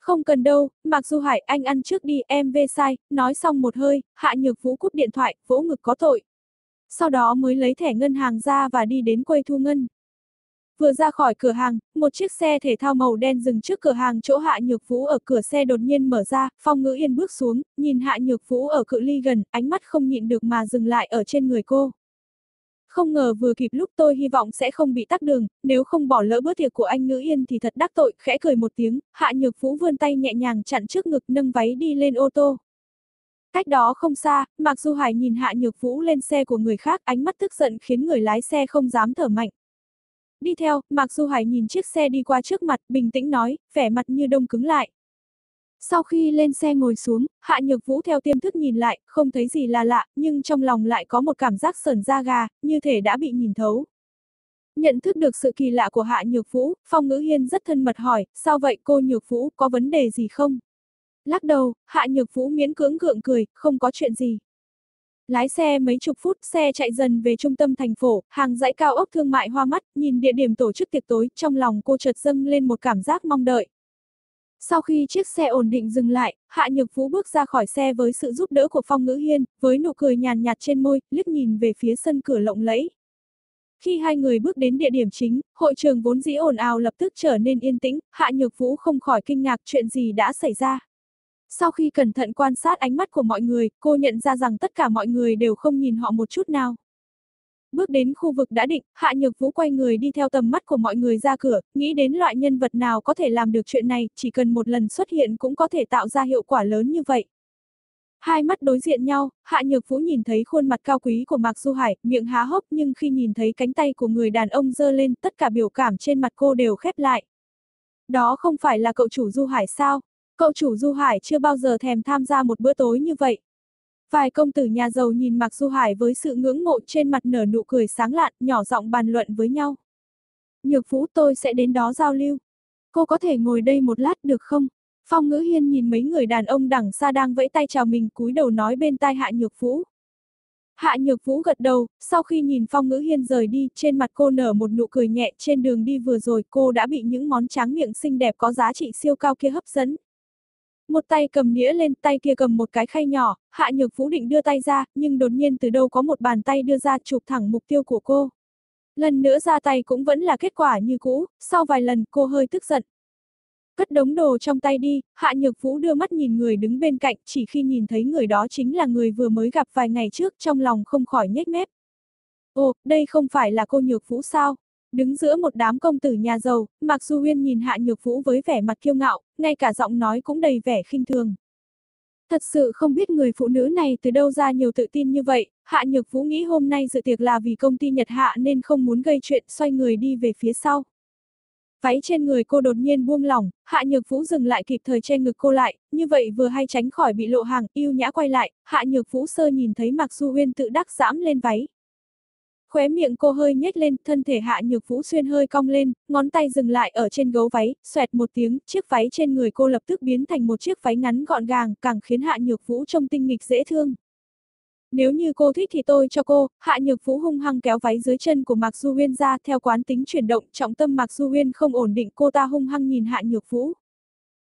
Không cần đâu, Mạc Du Hải, anh ăn trước đi, em về sai, nói xong một hơi, Hạ Nhược Vũ cúp điện thoại, vỗ ngực có tội, sau đó mới lấy thẻ ngân hàng ra và đi đến quầy thu ngân. Vừa ra khỏi cửa hàng, một chiếc xe thể thao màu đen dừng trước cửa hàng chỗ Hạ Nhược Vũ ở cửa xe đột nhiên mở ra, Phong Ngữ Yên bước xuống, nhìn Hạ Nhược Vũ ở cự ly gần, ánh mắt không nhịn được mà dừng lại ở trên người cô. Không ngờ vừa kịp lúc tôi hy vọng sẽ không bị tắc đường, nếu không bỏ lỡ bữa tiệc của anh Ngữ Yên thì thật đắc tội, khẽ cười một tiếng, Hạ Nhược Vũ vươn tay nhẹ nhàng chặn trước ngực nâng váy đi lên ô tô. Cách đó không xa, Mạc Du Hải nhìn Hạ Nhược Vũ lên xe của người khác, ánh mắt tức giận khiến người lái xe không dám thở mạnh. Đi theo, Mạc Du Hải nhìn chiếc xe đi qua trước mặt, bình tĩnh nói, vẻ mặt như đông cứng lại. Sau khi lên xe ngồi xuống, Hạ Nhược Vũ theo tiêm thức nhìn lại, không thấy gì là lạ, nhưng trong lòng lại có một cảm giác sờn da gà, như thể đã bị nhìn thấu. Nhận thức được sự kỳ lạ của Hạ Nhược Vũ, Phong Ngữ Hiên rất thân mật hỏi, sao vậy cô Nhược Vũ, có vấn đề gì không? Lắc đầu, Hạ Nhược Vũ miễn cưỡng gượng cười, không có chuyện gì. Lái xe mấy chục phút, xe chạy dần về trung tâm thành phố, hàng dãy cao ốc thương mại hoa mắt, nhìn địa điểm tổ chức tiệc tối, trong lòng cô chợt dâng lên một cảm giác mong đợi. Sau khi chiếc xe ổn định dừng lại, Hạ Nhược Vũ bước ra khỏi xe với sự giúp đỡ của Phong Ngữ Hiên, với nụ cười nhàn nhạt trên môi, liếc nhìn về phía sân cửa lộng lẫy. Khi hai người bước đến địa điểm chính, hội trường vốn dĩ ồn ào lập tức trở nên yên tĩnh, Hạ Nhược Vũ không khỏi kinh ngạc chuyện gì đã xảy ra. Sau khi cẩn thận quan sát ánh mắt của mọi người, cô nhận ra rằng tất cả mọi người đều không nhìn họ một chút nào. Bước đến khu vực đã định, Hạ Nhược Vũ quay người đi theo tầm mắt của mọi người ra cửa, nghĩ đến loại nhân vật nào có thể làm được chuyện này, chỉ cần một lần xuất hiện cũng có thể tạo ra hiệu quả lớn như vậy. Hai mắt đối diện nhau, Hạ Nhược Vũ nhìn thấy khuôn mặt cao quý của Mạc Du Hải, miệng há hốc nhưng khi nhìn thấy cánh tay của người đàn ông dơ lên, tất cả biểu cảm trên mặt cô đều khép lại. Đó không phải là cậu chủ Du Hải sao? Cậu chủ Du Hải chưa bao giờ thèm tham gia một bữa tối như vậy. Vài công tử nhà giàu nhìn Mạc Du Hải với sự ngưỡng mộ trên mặt nở nụ cười sáng lạn, nhỏ giọng bàn luận với nhau. Nhược Vũ tôi sẽ đến đó giao lưu. Cô có thể ngồi đây một lát được không? Phong Ngữ Hiên nhìn mấy người đàn ông đằng xa đang vẫy tay chào mình cúi đầu nói bên tai Hạ Nhược Vũ. Hạ Nhược Vũ gật đầu, sau khi nhìn Phong Ngữ Hiên rời đi, trên mặt cô nở một nụ cười nhẹ trên đường đi vừa rồi cô đã bị những món tráng miệng xinh đẹp có giá trị siêu cao kia hấp dẫn. Một tay cầm nĩa lên, tay kia cầm một cái khay nhỏ, Hạ Nhược Vũ định đưa tay ra, nhưng đột nhiên từ đâu có một bàn tay đưa ra chụp thẳng mục tiêu của cô. Lần nữa ra tay cũng vẫn là kết quả như cũ, sau vài lần cô hơi tức giận. Cất đống đồ trong tay đi, Hạ Nhược Vũ đưa mắt nhìn người đứng bên cạnh, chỉ khi nhìn thấy người đó chính là người vừa mới gặp vài ngày trước, trong lòng không khỏi nhếch mép. Ồ, đây không phải là cô Nhược Vũ sao? Đứng giữa một đám công tử nhà giàu, Mạc Du Huyên nhìn Hạ Nhược Vũ với vẻ mặt kiêu ngạo, ngay cả giọng nói cũng đầy vẻ khinh thường. Thật sự không biết người phụ nữ này từ đâu ra nhiều tự tin như vậy, Hạ Nhược Vũ nghĩ hôm nay dự tiệc là vì công ty Nhật Hạ nên không muốn gây chuyện xoay người đi về phía sau. Váy trên người cô đột nhiên buông lỏng, Hạ Nhược Vũ dừng lại kịp thời che ngực cô lại, như vậy vừa hay tránh khỏi bị lộ hàng, yêu nhã quay lại, Hạ Nhược Vũ sơ nhìn thấy Mạc Du Huyên tự đắc giãm lên váy, Khóe miệng cô hơi nhếch lên, thân thể hạ nhược vũ xuyên hơi cong lên, ngón tay dừng lại ở trên gấu váy, xoẹt một tiếng, chiếc váy trên người cô lập tức biến thành một chiếc váy ngắn gọn gàng, càng khiến hạ nhược vũ trông tinh nghịch dễ thương. Nếu như cô thích thì tôi cho cô, hạ nhược vũ hung hăng kéo váy dưới chân của Mạc Du Huyên ra theo quán tính chuyển động, trọng tâm Mạc Du Huyên không ổn định cô ta hung hăng nhìn hạ nhược vũ.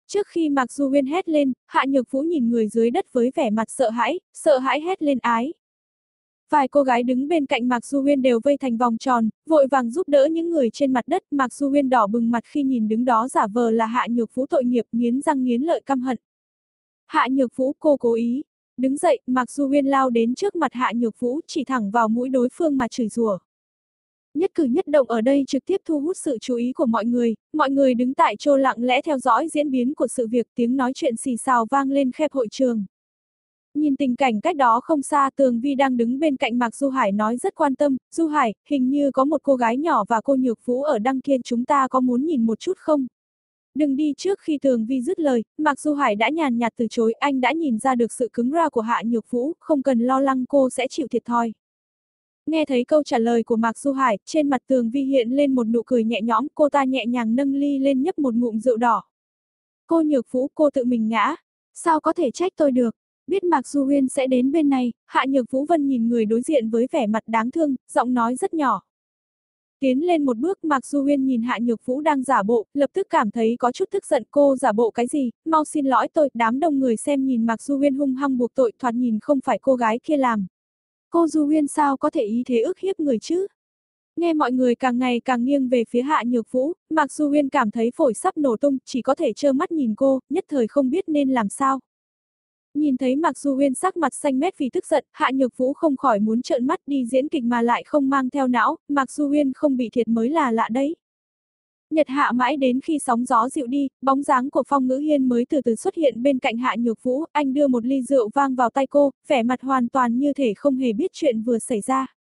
Trước khi Mạc Du Huyên hét lên, hạ nhược vũ nhìn người dưới đất với vẻ mặt sợ hãi, sợ hãi hét lên ái, Vài cô gái đứng bên cạnh Mạc Du Huyên đều vây thành vòng tròn, vội vàng giúp đỡ những người trên mặt đất. Mạc Du Huyên đỏ bừng mặt khi nhìn đứng đó giả vờ là Hạ Nhược Vũ tội nghiệp nghiến răng nghiến lợi căm hận. Hạ Nhược Vũ cô cố ý. Đứng dậy, Mạc Du Huyên lao đến trước mặt Hạ Nhược Vũ chỉ thẳng vào mũi đối phương mà chửi rủa. Nhất cử nhất động ở đây trực tiếp thu hút sự chú ý của mọi người, mọi người đứng tại chỗ lặng lẽ theo dõi diễn biến của sự việc tiếng nói chuyện xì xào vang lên khép hội trường. Nhìn tình cảnh cách đó không xa Tường Vi đang đứng bên cạnh Mạc Du Hải nói rất quan tâm, Du Hải, hình như có một cô gái nhỏ và cô Nhược Phú ở đăng kia chúng ta có muốn nhìn một chút không? Đừng đi trước khi Tường Vi dứt lời, Mạc Du Hải đã nhàn nhạt từ chối, anh đã nhìn ra được sự cứng ra của Hạ Nhược Vũ, không cần lo lắng cô sẽ chịu thiệt thòi. Nghe thấy câu trả lời của Mạc Du Hải, trên mặt Tường Vi hiện lên một nụ cười nhẹ nhõm, cô ta nhẹ nhàng nâng ly lên nhấp một ngụm rượu đỏ. Cô Nhược Vũ, cô tự mình ngã. Sao có thể trách tôi được? Biết Mạc Du Huyên sẽ đến bên này, Hạ Nhược Vũ Vân nhìn người đối diện với vẻ mặt đáng thương, giọng nói rất nhỏ. Tiến lên một bước Mạc Du Huyên nhìn Hạ Nhược Vũ đang giả bộ, lập tức cảm thấy có chút tức giận cô giả bộ cái gì, mau xin lỗi tôi, đám đông người xem nhìn Mạc Du Huyên hung hăng buộc tội thoạt nhìn không phải cô gái kia làm. Cô Du Huyên sao có thể ý thế ức hiếp người chứ? Nghe mọi người càng ngày càng nghiêng về phía Hạ Nhược Vũ, Mạc Du Huyên cảm thấy phổi sắp nổ tung, chỉ có thể trơ mắt nhìn cô, nhất thời không biết nên làm sao. Nhìn thấy Mạc Du Huyên sắc mặt xanh mét vì tức giận, Hạ Nhược Vũ không khỏi muốn trợn mắt đi diễn kịch mà lại không mang theo não, Mạc Du Huyên không bị thiệt mới là lạ đấy. Nhật hạ mãi đến khi sóng gió dịu đi, bóng dáng của Phong Ngữ Hiên mới từ từ xuất hiện bên cạnh Hạ Nhược Vũ, anh đưa một ly rượu vang vào tay cô, vẻ mặt hoàn toàn như thể không hề biết chuyện vừa xảy ra.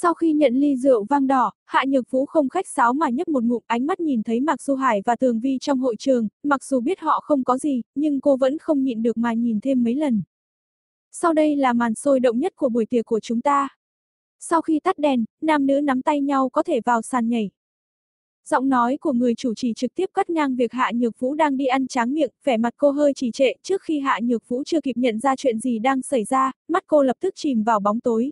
Sau khi nhận ly rượu vang đỏ, Hạ Nhược Vũ không khách sáo mà nhấp một ngụm ánh mắt nhìn thấy Mạc Du Hải và Tường Vi trong hội trường, mặc dù biết họ không có gì, nhưng cô vẫn không nhịn được mà nhìn thêm mấy lần. Sau đây là màn sôi động nhất của buổi tiệc của chúng ta. Sau khi tắt đèn, nam nữ nắm tay nhau có thể vào sàn nhảy. Giọng nói của người chủ trì trực tiếp cắt ngang việc Hạ Nhược Vũ đang đi ăn tráng miệng, vẻ mặt cô hơi trì trệ trước khi Hạ Nhược Vũ chưa kịp nhận ra chuyện gì đang xảy ra, mắt cô lập tức chìm vào bóng tối,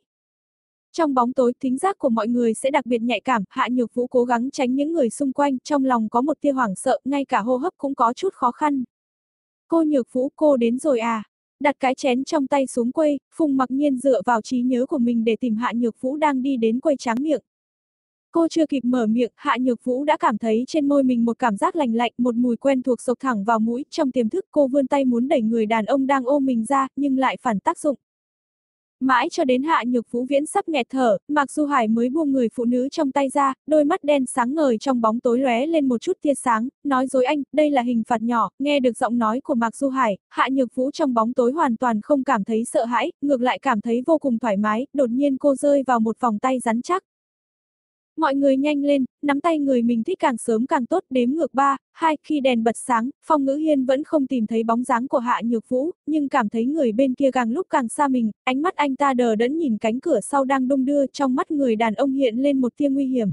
trong bóng tối, thính giác của mọi người sẽ đặc biệt nhạy cảm, Hạ Nhược Vũ cố gắng tránh những người xung quanh, trong lòng có một tia hoảng sợ, ngay cả hô hấp cũng có chút khó khăn. Cô Nhược Vũ, cô đến rồi à? Đặt cái chén trong tay xuống quê, Phùng mặc nhiên dựa vào trí nhớ của mình để tìm Hạ Nhược Vũ đang đi đến quầy tráng miệng. Cô chưa kịp mở miệng, Hạ Nhược Vũ đã cảm thấy trên môi mình một cảm giác lành lạnh, một mùi quen thuộc sộc thẳng vào mũi, trong tiềm thức cô vươn tay muốn đẩy người đàn ông đang ôm mình ra, nhưng lại phản tác dụng. Mãi cho đến Hạ Nhược Vũ Viễn sắp nghẹt thở, Mạc Du Hải mới buông người phụ nữ trong tay ra, đôi mắt đen sáng ngời trong bóng tối lóe lên một chút tia sáng, nói dối anh, đây là hình phạt nhỏ, nghe được giọng nói của Mạc Du Hải, Hạ Nhược Vũ trong bóng tối hoàn toàn không cảm thấy sợ hãi, ngược lại cảm thấy vô cùng thoải mái, đột nhiên cô rơi vào một vòng tay rắn chắc, Mọi người nhanh lên, nắm tay người mình thích càng sớm càng tốt, đếm ngược ba, hai, khi đèn bật sáng, Phong Ngữ Hiên vẫn không tìm thấy bóng dáng của Hạ Nhược Vũ, nhưng cảm thấy người bên kia càng lúc càng xa mình, ánh mắt anh ta đờ đẫn nhìn cánh cửa sau đang đung đưa, trong mắt người đàn ông hiện lên một tia nguy hiểm.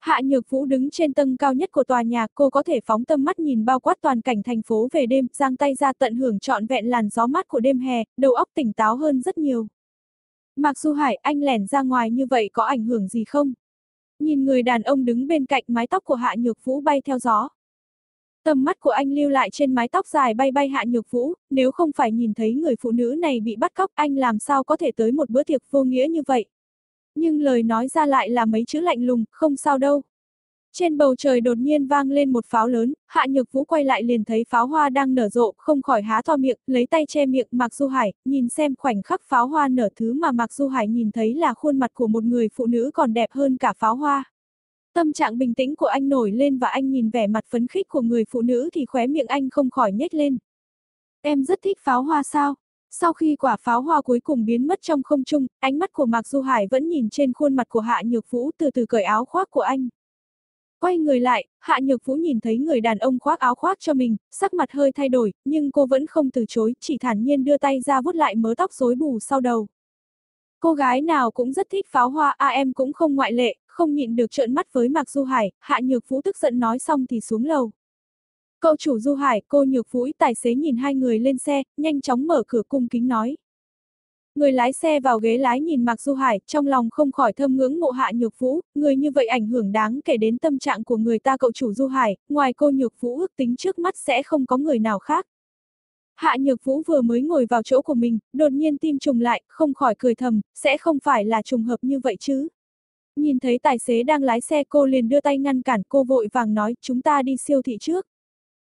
Hạ Nhược Vũ đứng trên tầng cao nhất của tòa nhà, cô có thể phóng tâm mắt nhìn bao quát toàn cảnh thành phố về đêm, giang tay ra tận hưởng trọn vẹn làn gió mát của đêm hè, đầu óc tỉnh táo hơn rất nhiều. Mặc dù Hải, anh lẻn ra ngoài như vậy có ảnh hưởng gì không? Nhìn người đàn ông đứng bên cạnh mái tóc của Hạ Nhược Vũ bay theo gió. Tầm mắt của anh lưu lại trên mái tóc dài bay bay Hạ Nhược Vũ, nếu không phải nhìn thấy người phụ nữ này bị bắt cóc anh làm sao có thể tới một bữa tiệc vô nghĩa như vậy. Nhưng lời nói ra lại là mấy chữ lạnh lùng, không sao đâu. Trên bầu trời đột nhiên vang lên một pháo lớn, Hạ Nhược Vũ quay lại liền thấy pháo hoa đang nở rộ, không khỏi há to miệng, lấy tay che miệng Mạc Du Hải, nhìn xem khoảnh khắc pháo hoa nở thứ mà Mạc Du Hải nhìn thấy là khuôn mặt của một người phụ nữ còn đẹp hơn cả pháo hoa. Tâm trạng bình tĩnh của anh nổi lên và anh nhìn vẻ mặt phấn khích của người phụ nữ thì khóe miệng anh không khỏi nhếch lên. Em rất thích pháo hoa sao? Sau khi quả pháo hoa cuối cùng biến mất trong không trung, ánh mắt của Mạc Du Hải vẫn nhìn trên khuôn mặt của Hạ Nhược Vũ từ từ cởi áo khoác của anh. Quay người lại, Hạ Nhược Vũ nhìn thấy người đàn ông khoác áo khoác cho mình, sắc mặt hơi thay đổi, nhưng cô vẫn không từ chối, chỉ thản nhiên đưa tay ra vuốt lại mớ tóc rối bù sau đầu. Cô gái nào cũng rất thích pháo hoa, a em cũng không ngoại lệ, không nhịn được trợn mắt với Mạc Du Hải, Hạ Nhược Vũ tức giận nói xong thì xuống lầu. Cậu chủ Du Hải, cô Nhược Vũ, tài xế nhìn hai người lên xe, nhanh chóng mở cửa cung kính nói. Người lái xe vào ghế lái nhìn Mạc Du Hải, trong lòng không khỏi thâm ngưỡng mộ Hạ Nhược Vũ, người như vậy ảnh hưởng đáng kể đến tâm trạng của người ta cậu chủ Du Hải, ngoài cô Nhược Vũ ước tính trước mắt sẽ không có người nào khác. Hạ Nhược Vũ vừa mới ngồi vào chỗ của mình, đột nhiên tim trùng lại, không khỏi cười thầm, sẽ không phải là trùng hợp như vậy chứ. Nhìn thấy tài xế đang lái xe cô liền đưa tay ngăn cản cô vội vàng nói chúng ta đi siêu thị trước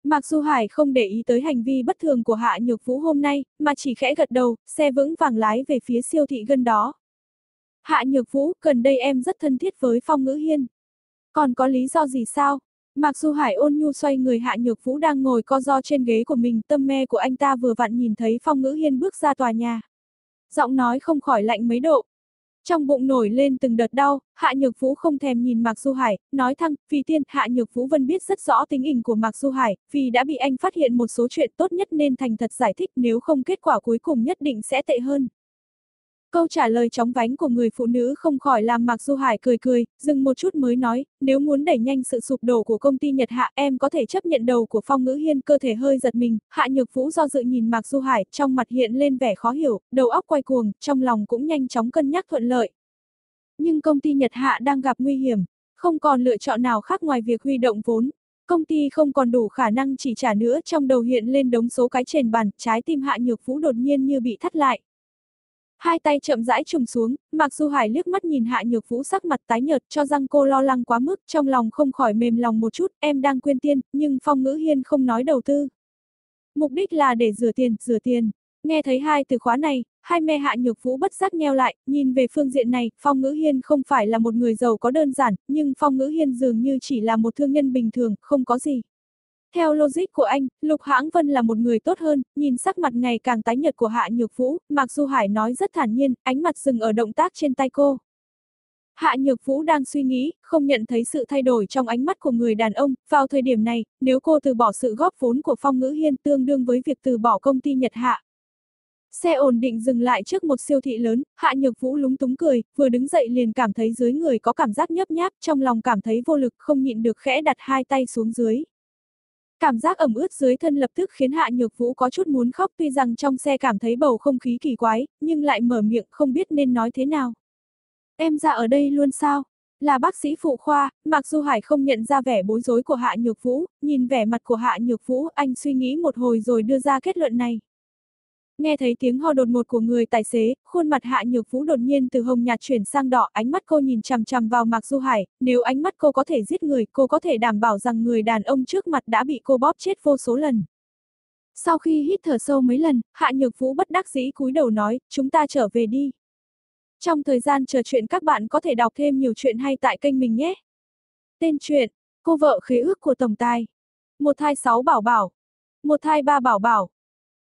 mặc Du Hải không để ý tới hành vi bất thường của Hạ Nhược Vũ hôm nay, mà chỉ khẽ gật đầu, xe vững vàng lái về phía siêu thị gần đó. Hạ Nhược Vũ, gần đây em rất thân thiết với Phong Ngữ Hiên. Còn có lý do gì sao? mặc Du Hải ôn nhu xoay người Hạ Nhược Vũ đang ngồi co do trên ghế của mình, tâm me của anh ta vừa vặn nhìn thấy Phong Ngữ Hiên bước ra tòa nhà. Giọng nói không khỏi lạnh mấy độ, trong bụng nổi lên từng đợt đau, Hạ Nhược Vũ không thèm nhìn Mạc Du Hải, nói thăng, phi tiên, Hạ Nhược Vũ Vân biết rất rõ tính hình của Mạc Du Hải, vì đã bị anh phát hiện một số chuyện tốt nhất nên thành thật giải thích nếu không kết quả cuối cùng nhất định sẽ tệ hơn. Câu trả lời chóng vánh của người phụ nữ không khỏi làm Mạc Du Hải cười cười, dừng một chút mới nói, nếu muốn đẩy nhanh sự sụp đổ của công ty Nhật Hạ em có thể chấp nhận đầu của Phong Ngữ Hiên cơ thể hơi giật mình, Hạ Nhược Vũ do dự nhìn Mạc Du Hải, trong mặt hiện lên vẻ khó hiểu, đầu óc quay cuồng, trong lòng cũng nhanh chóng cân nhắc thuận lợi. Nhưng công ty Nhật Hạ đang gặp nguy hiểm, không còn lựa chọn nào khác ngoài việc huy động vốn. Công ty không còn đủ khả năng chỉ trả nữa trong đầu hiện lên đống số cái trên bàn, trái tim Hạ Nhược Vũ đột nhiên như bị thắt lại. Hai tay chậm rãi trùng xuống, Mạc Du Hải liếc mắt nhìn Hạ Nhược Vũ sắc mặt tái nhợt cho rằng cô lo lắng quá mức, trong lòng không khỏi mềm lòng một chút, em đang quên tiên, nhưng Phong Ngữ Hiên không nói đầu tư. Mục đích là để rửa tiền, rửa tiền. Nghe thấy hai từ khóa này, hai mẹ Hạ Nhược Vũ bất giác nheo lại, nhìn về phương diện này, Phong Ngữ Hiên không phải là một người giàu có đơn giản, nhưng Phong Ngữ Hiên dường như chỉ là một thương nhân bình thường, không có gì. Theo logic của anh, Lục Hãng Vân là một người tốt hơn, nhìn sắc mặt ngày càng tái nhợt của Hạ Nhược Vũ, Mạc Du Hải nói rất thản nhiên, ánh mặt dừng ở động tác trên tay cô. Hạ Nhược Vũ đang suy nghĩ, không nhận thấy sự thay đổi trong ánh mắt của người đàn ông, vào thời điểm này, nếu cô từ bỏ sự góp vốn của Phong Ngữ Hiên tương đương với việc từ bỏ công ty Nhật Hạ. Xe ổn định dừng lại trước một siêu thị lớn, Hạ Nhược Vũ lúng túng cười, vừa đứng dậy liền cảm thấy dưới người có cảm giác nhấp nháp, trong lòng cảm thấy vô lực không nhịn được khẽ đặt hai tay xuống dưới. Cảm giác ẩm ướt dưới thân lập tức khiến Hạ Nhược Vũ có chút muốn khóc tuy rằng trong xe cảm thấy bầu không khí kỳ quái, nhưng lại mở miệng không biết nên nói thế nào. Em ra ở đây luôn sao? Là bác sĩ phụ khoa, mặc dù Hải không nhận ra vẻ bối rối của Hạ Nhược Vũ, nhìn vẻ mặt của Hạ Nhược Vũ, anh suy nghĩ một hồi rồi đưa ra kết luận này. Nghe thấy tiếng ho đột ngột của người tài xế, khuôn mặt Hạ Nhược Vũ đột nhiên từ hồng nhạt chuyển sang đỏ, ánh mắt cô nhìn chằm chằm vào Mạc Du Hải, nếu ánh mắt cô có thể giết người, cô có thể đảm bảo rằng người đàn ông trước mặt đã bị cô bóp chết vô số lần. Sau khi hít thở sâu mấy lần, Hạ Nhược Vũ bất đắc dĩ cúi đầu nói, chúng ta trở về đi. Trong thời gian chờ chuyện các bạn có thể đọc thêm nhiều chuyện hay tại kênh mình nhé. Tên truyện, cô vợ khế ước của Tổng Tài. Một thai sáu bảo bảo. Một thai ba bảo bảo.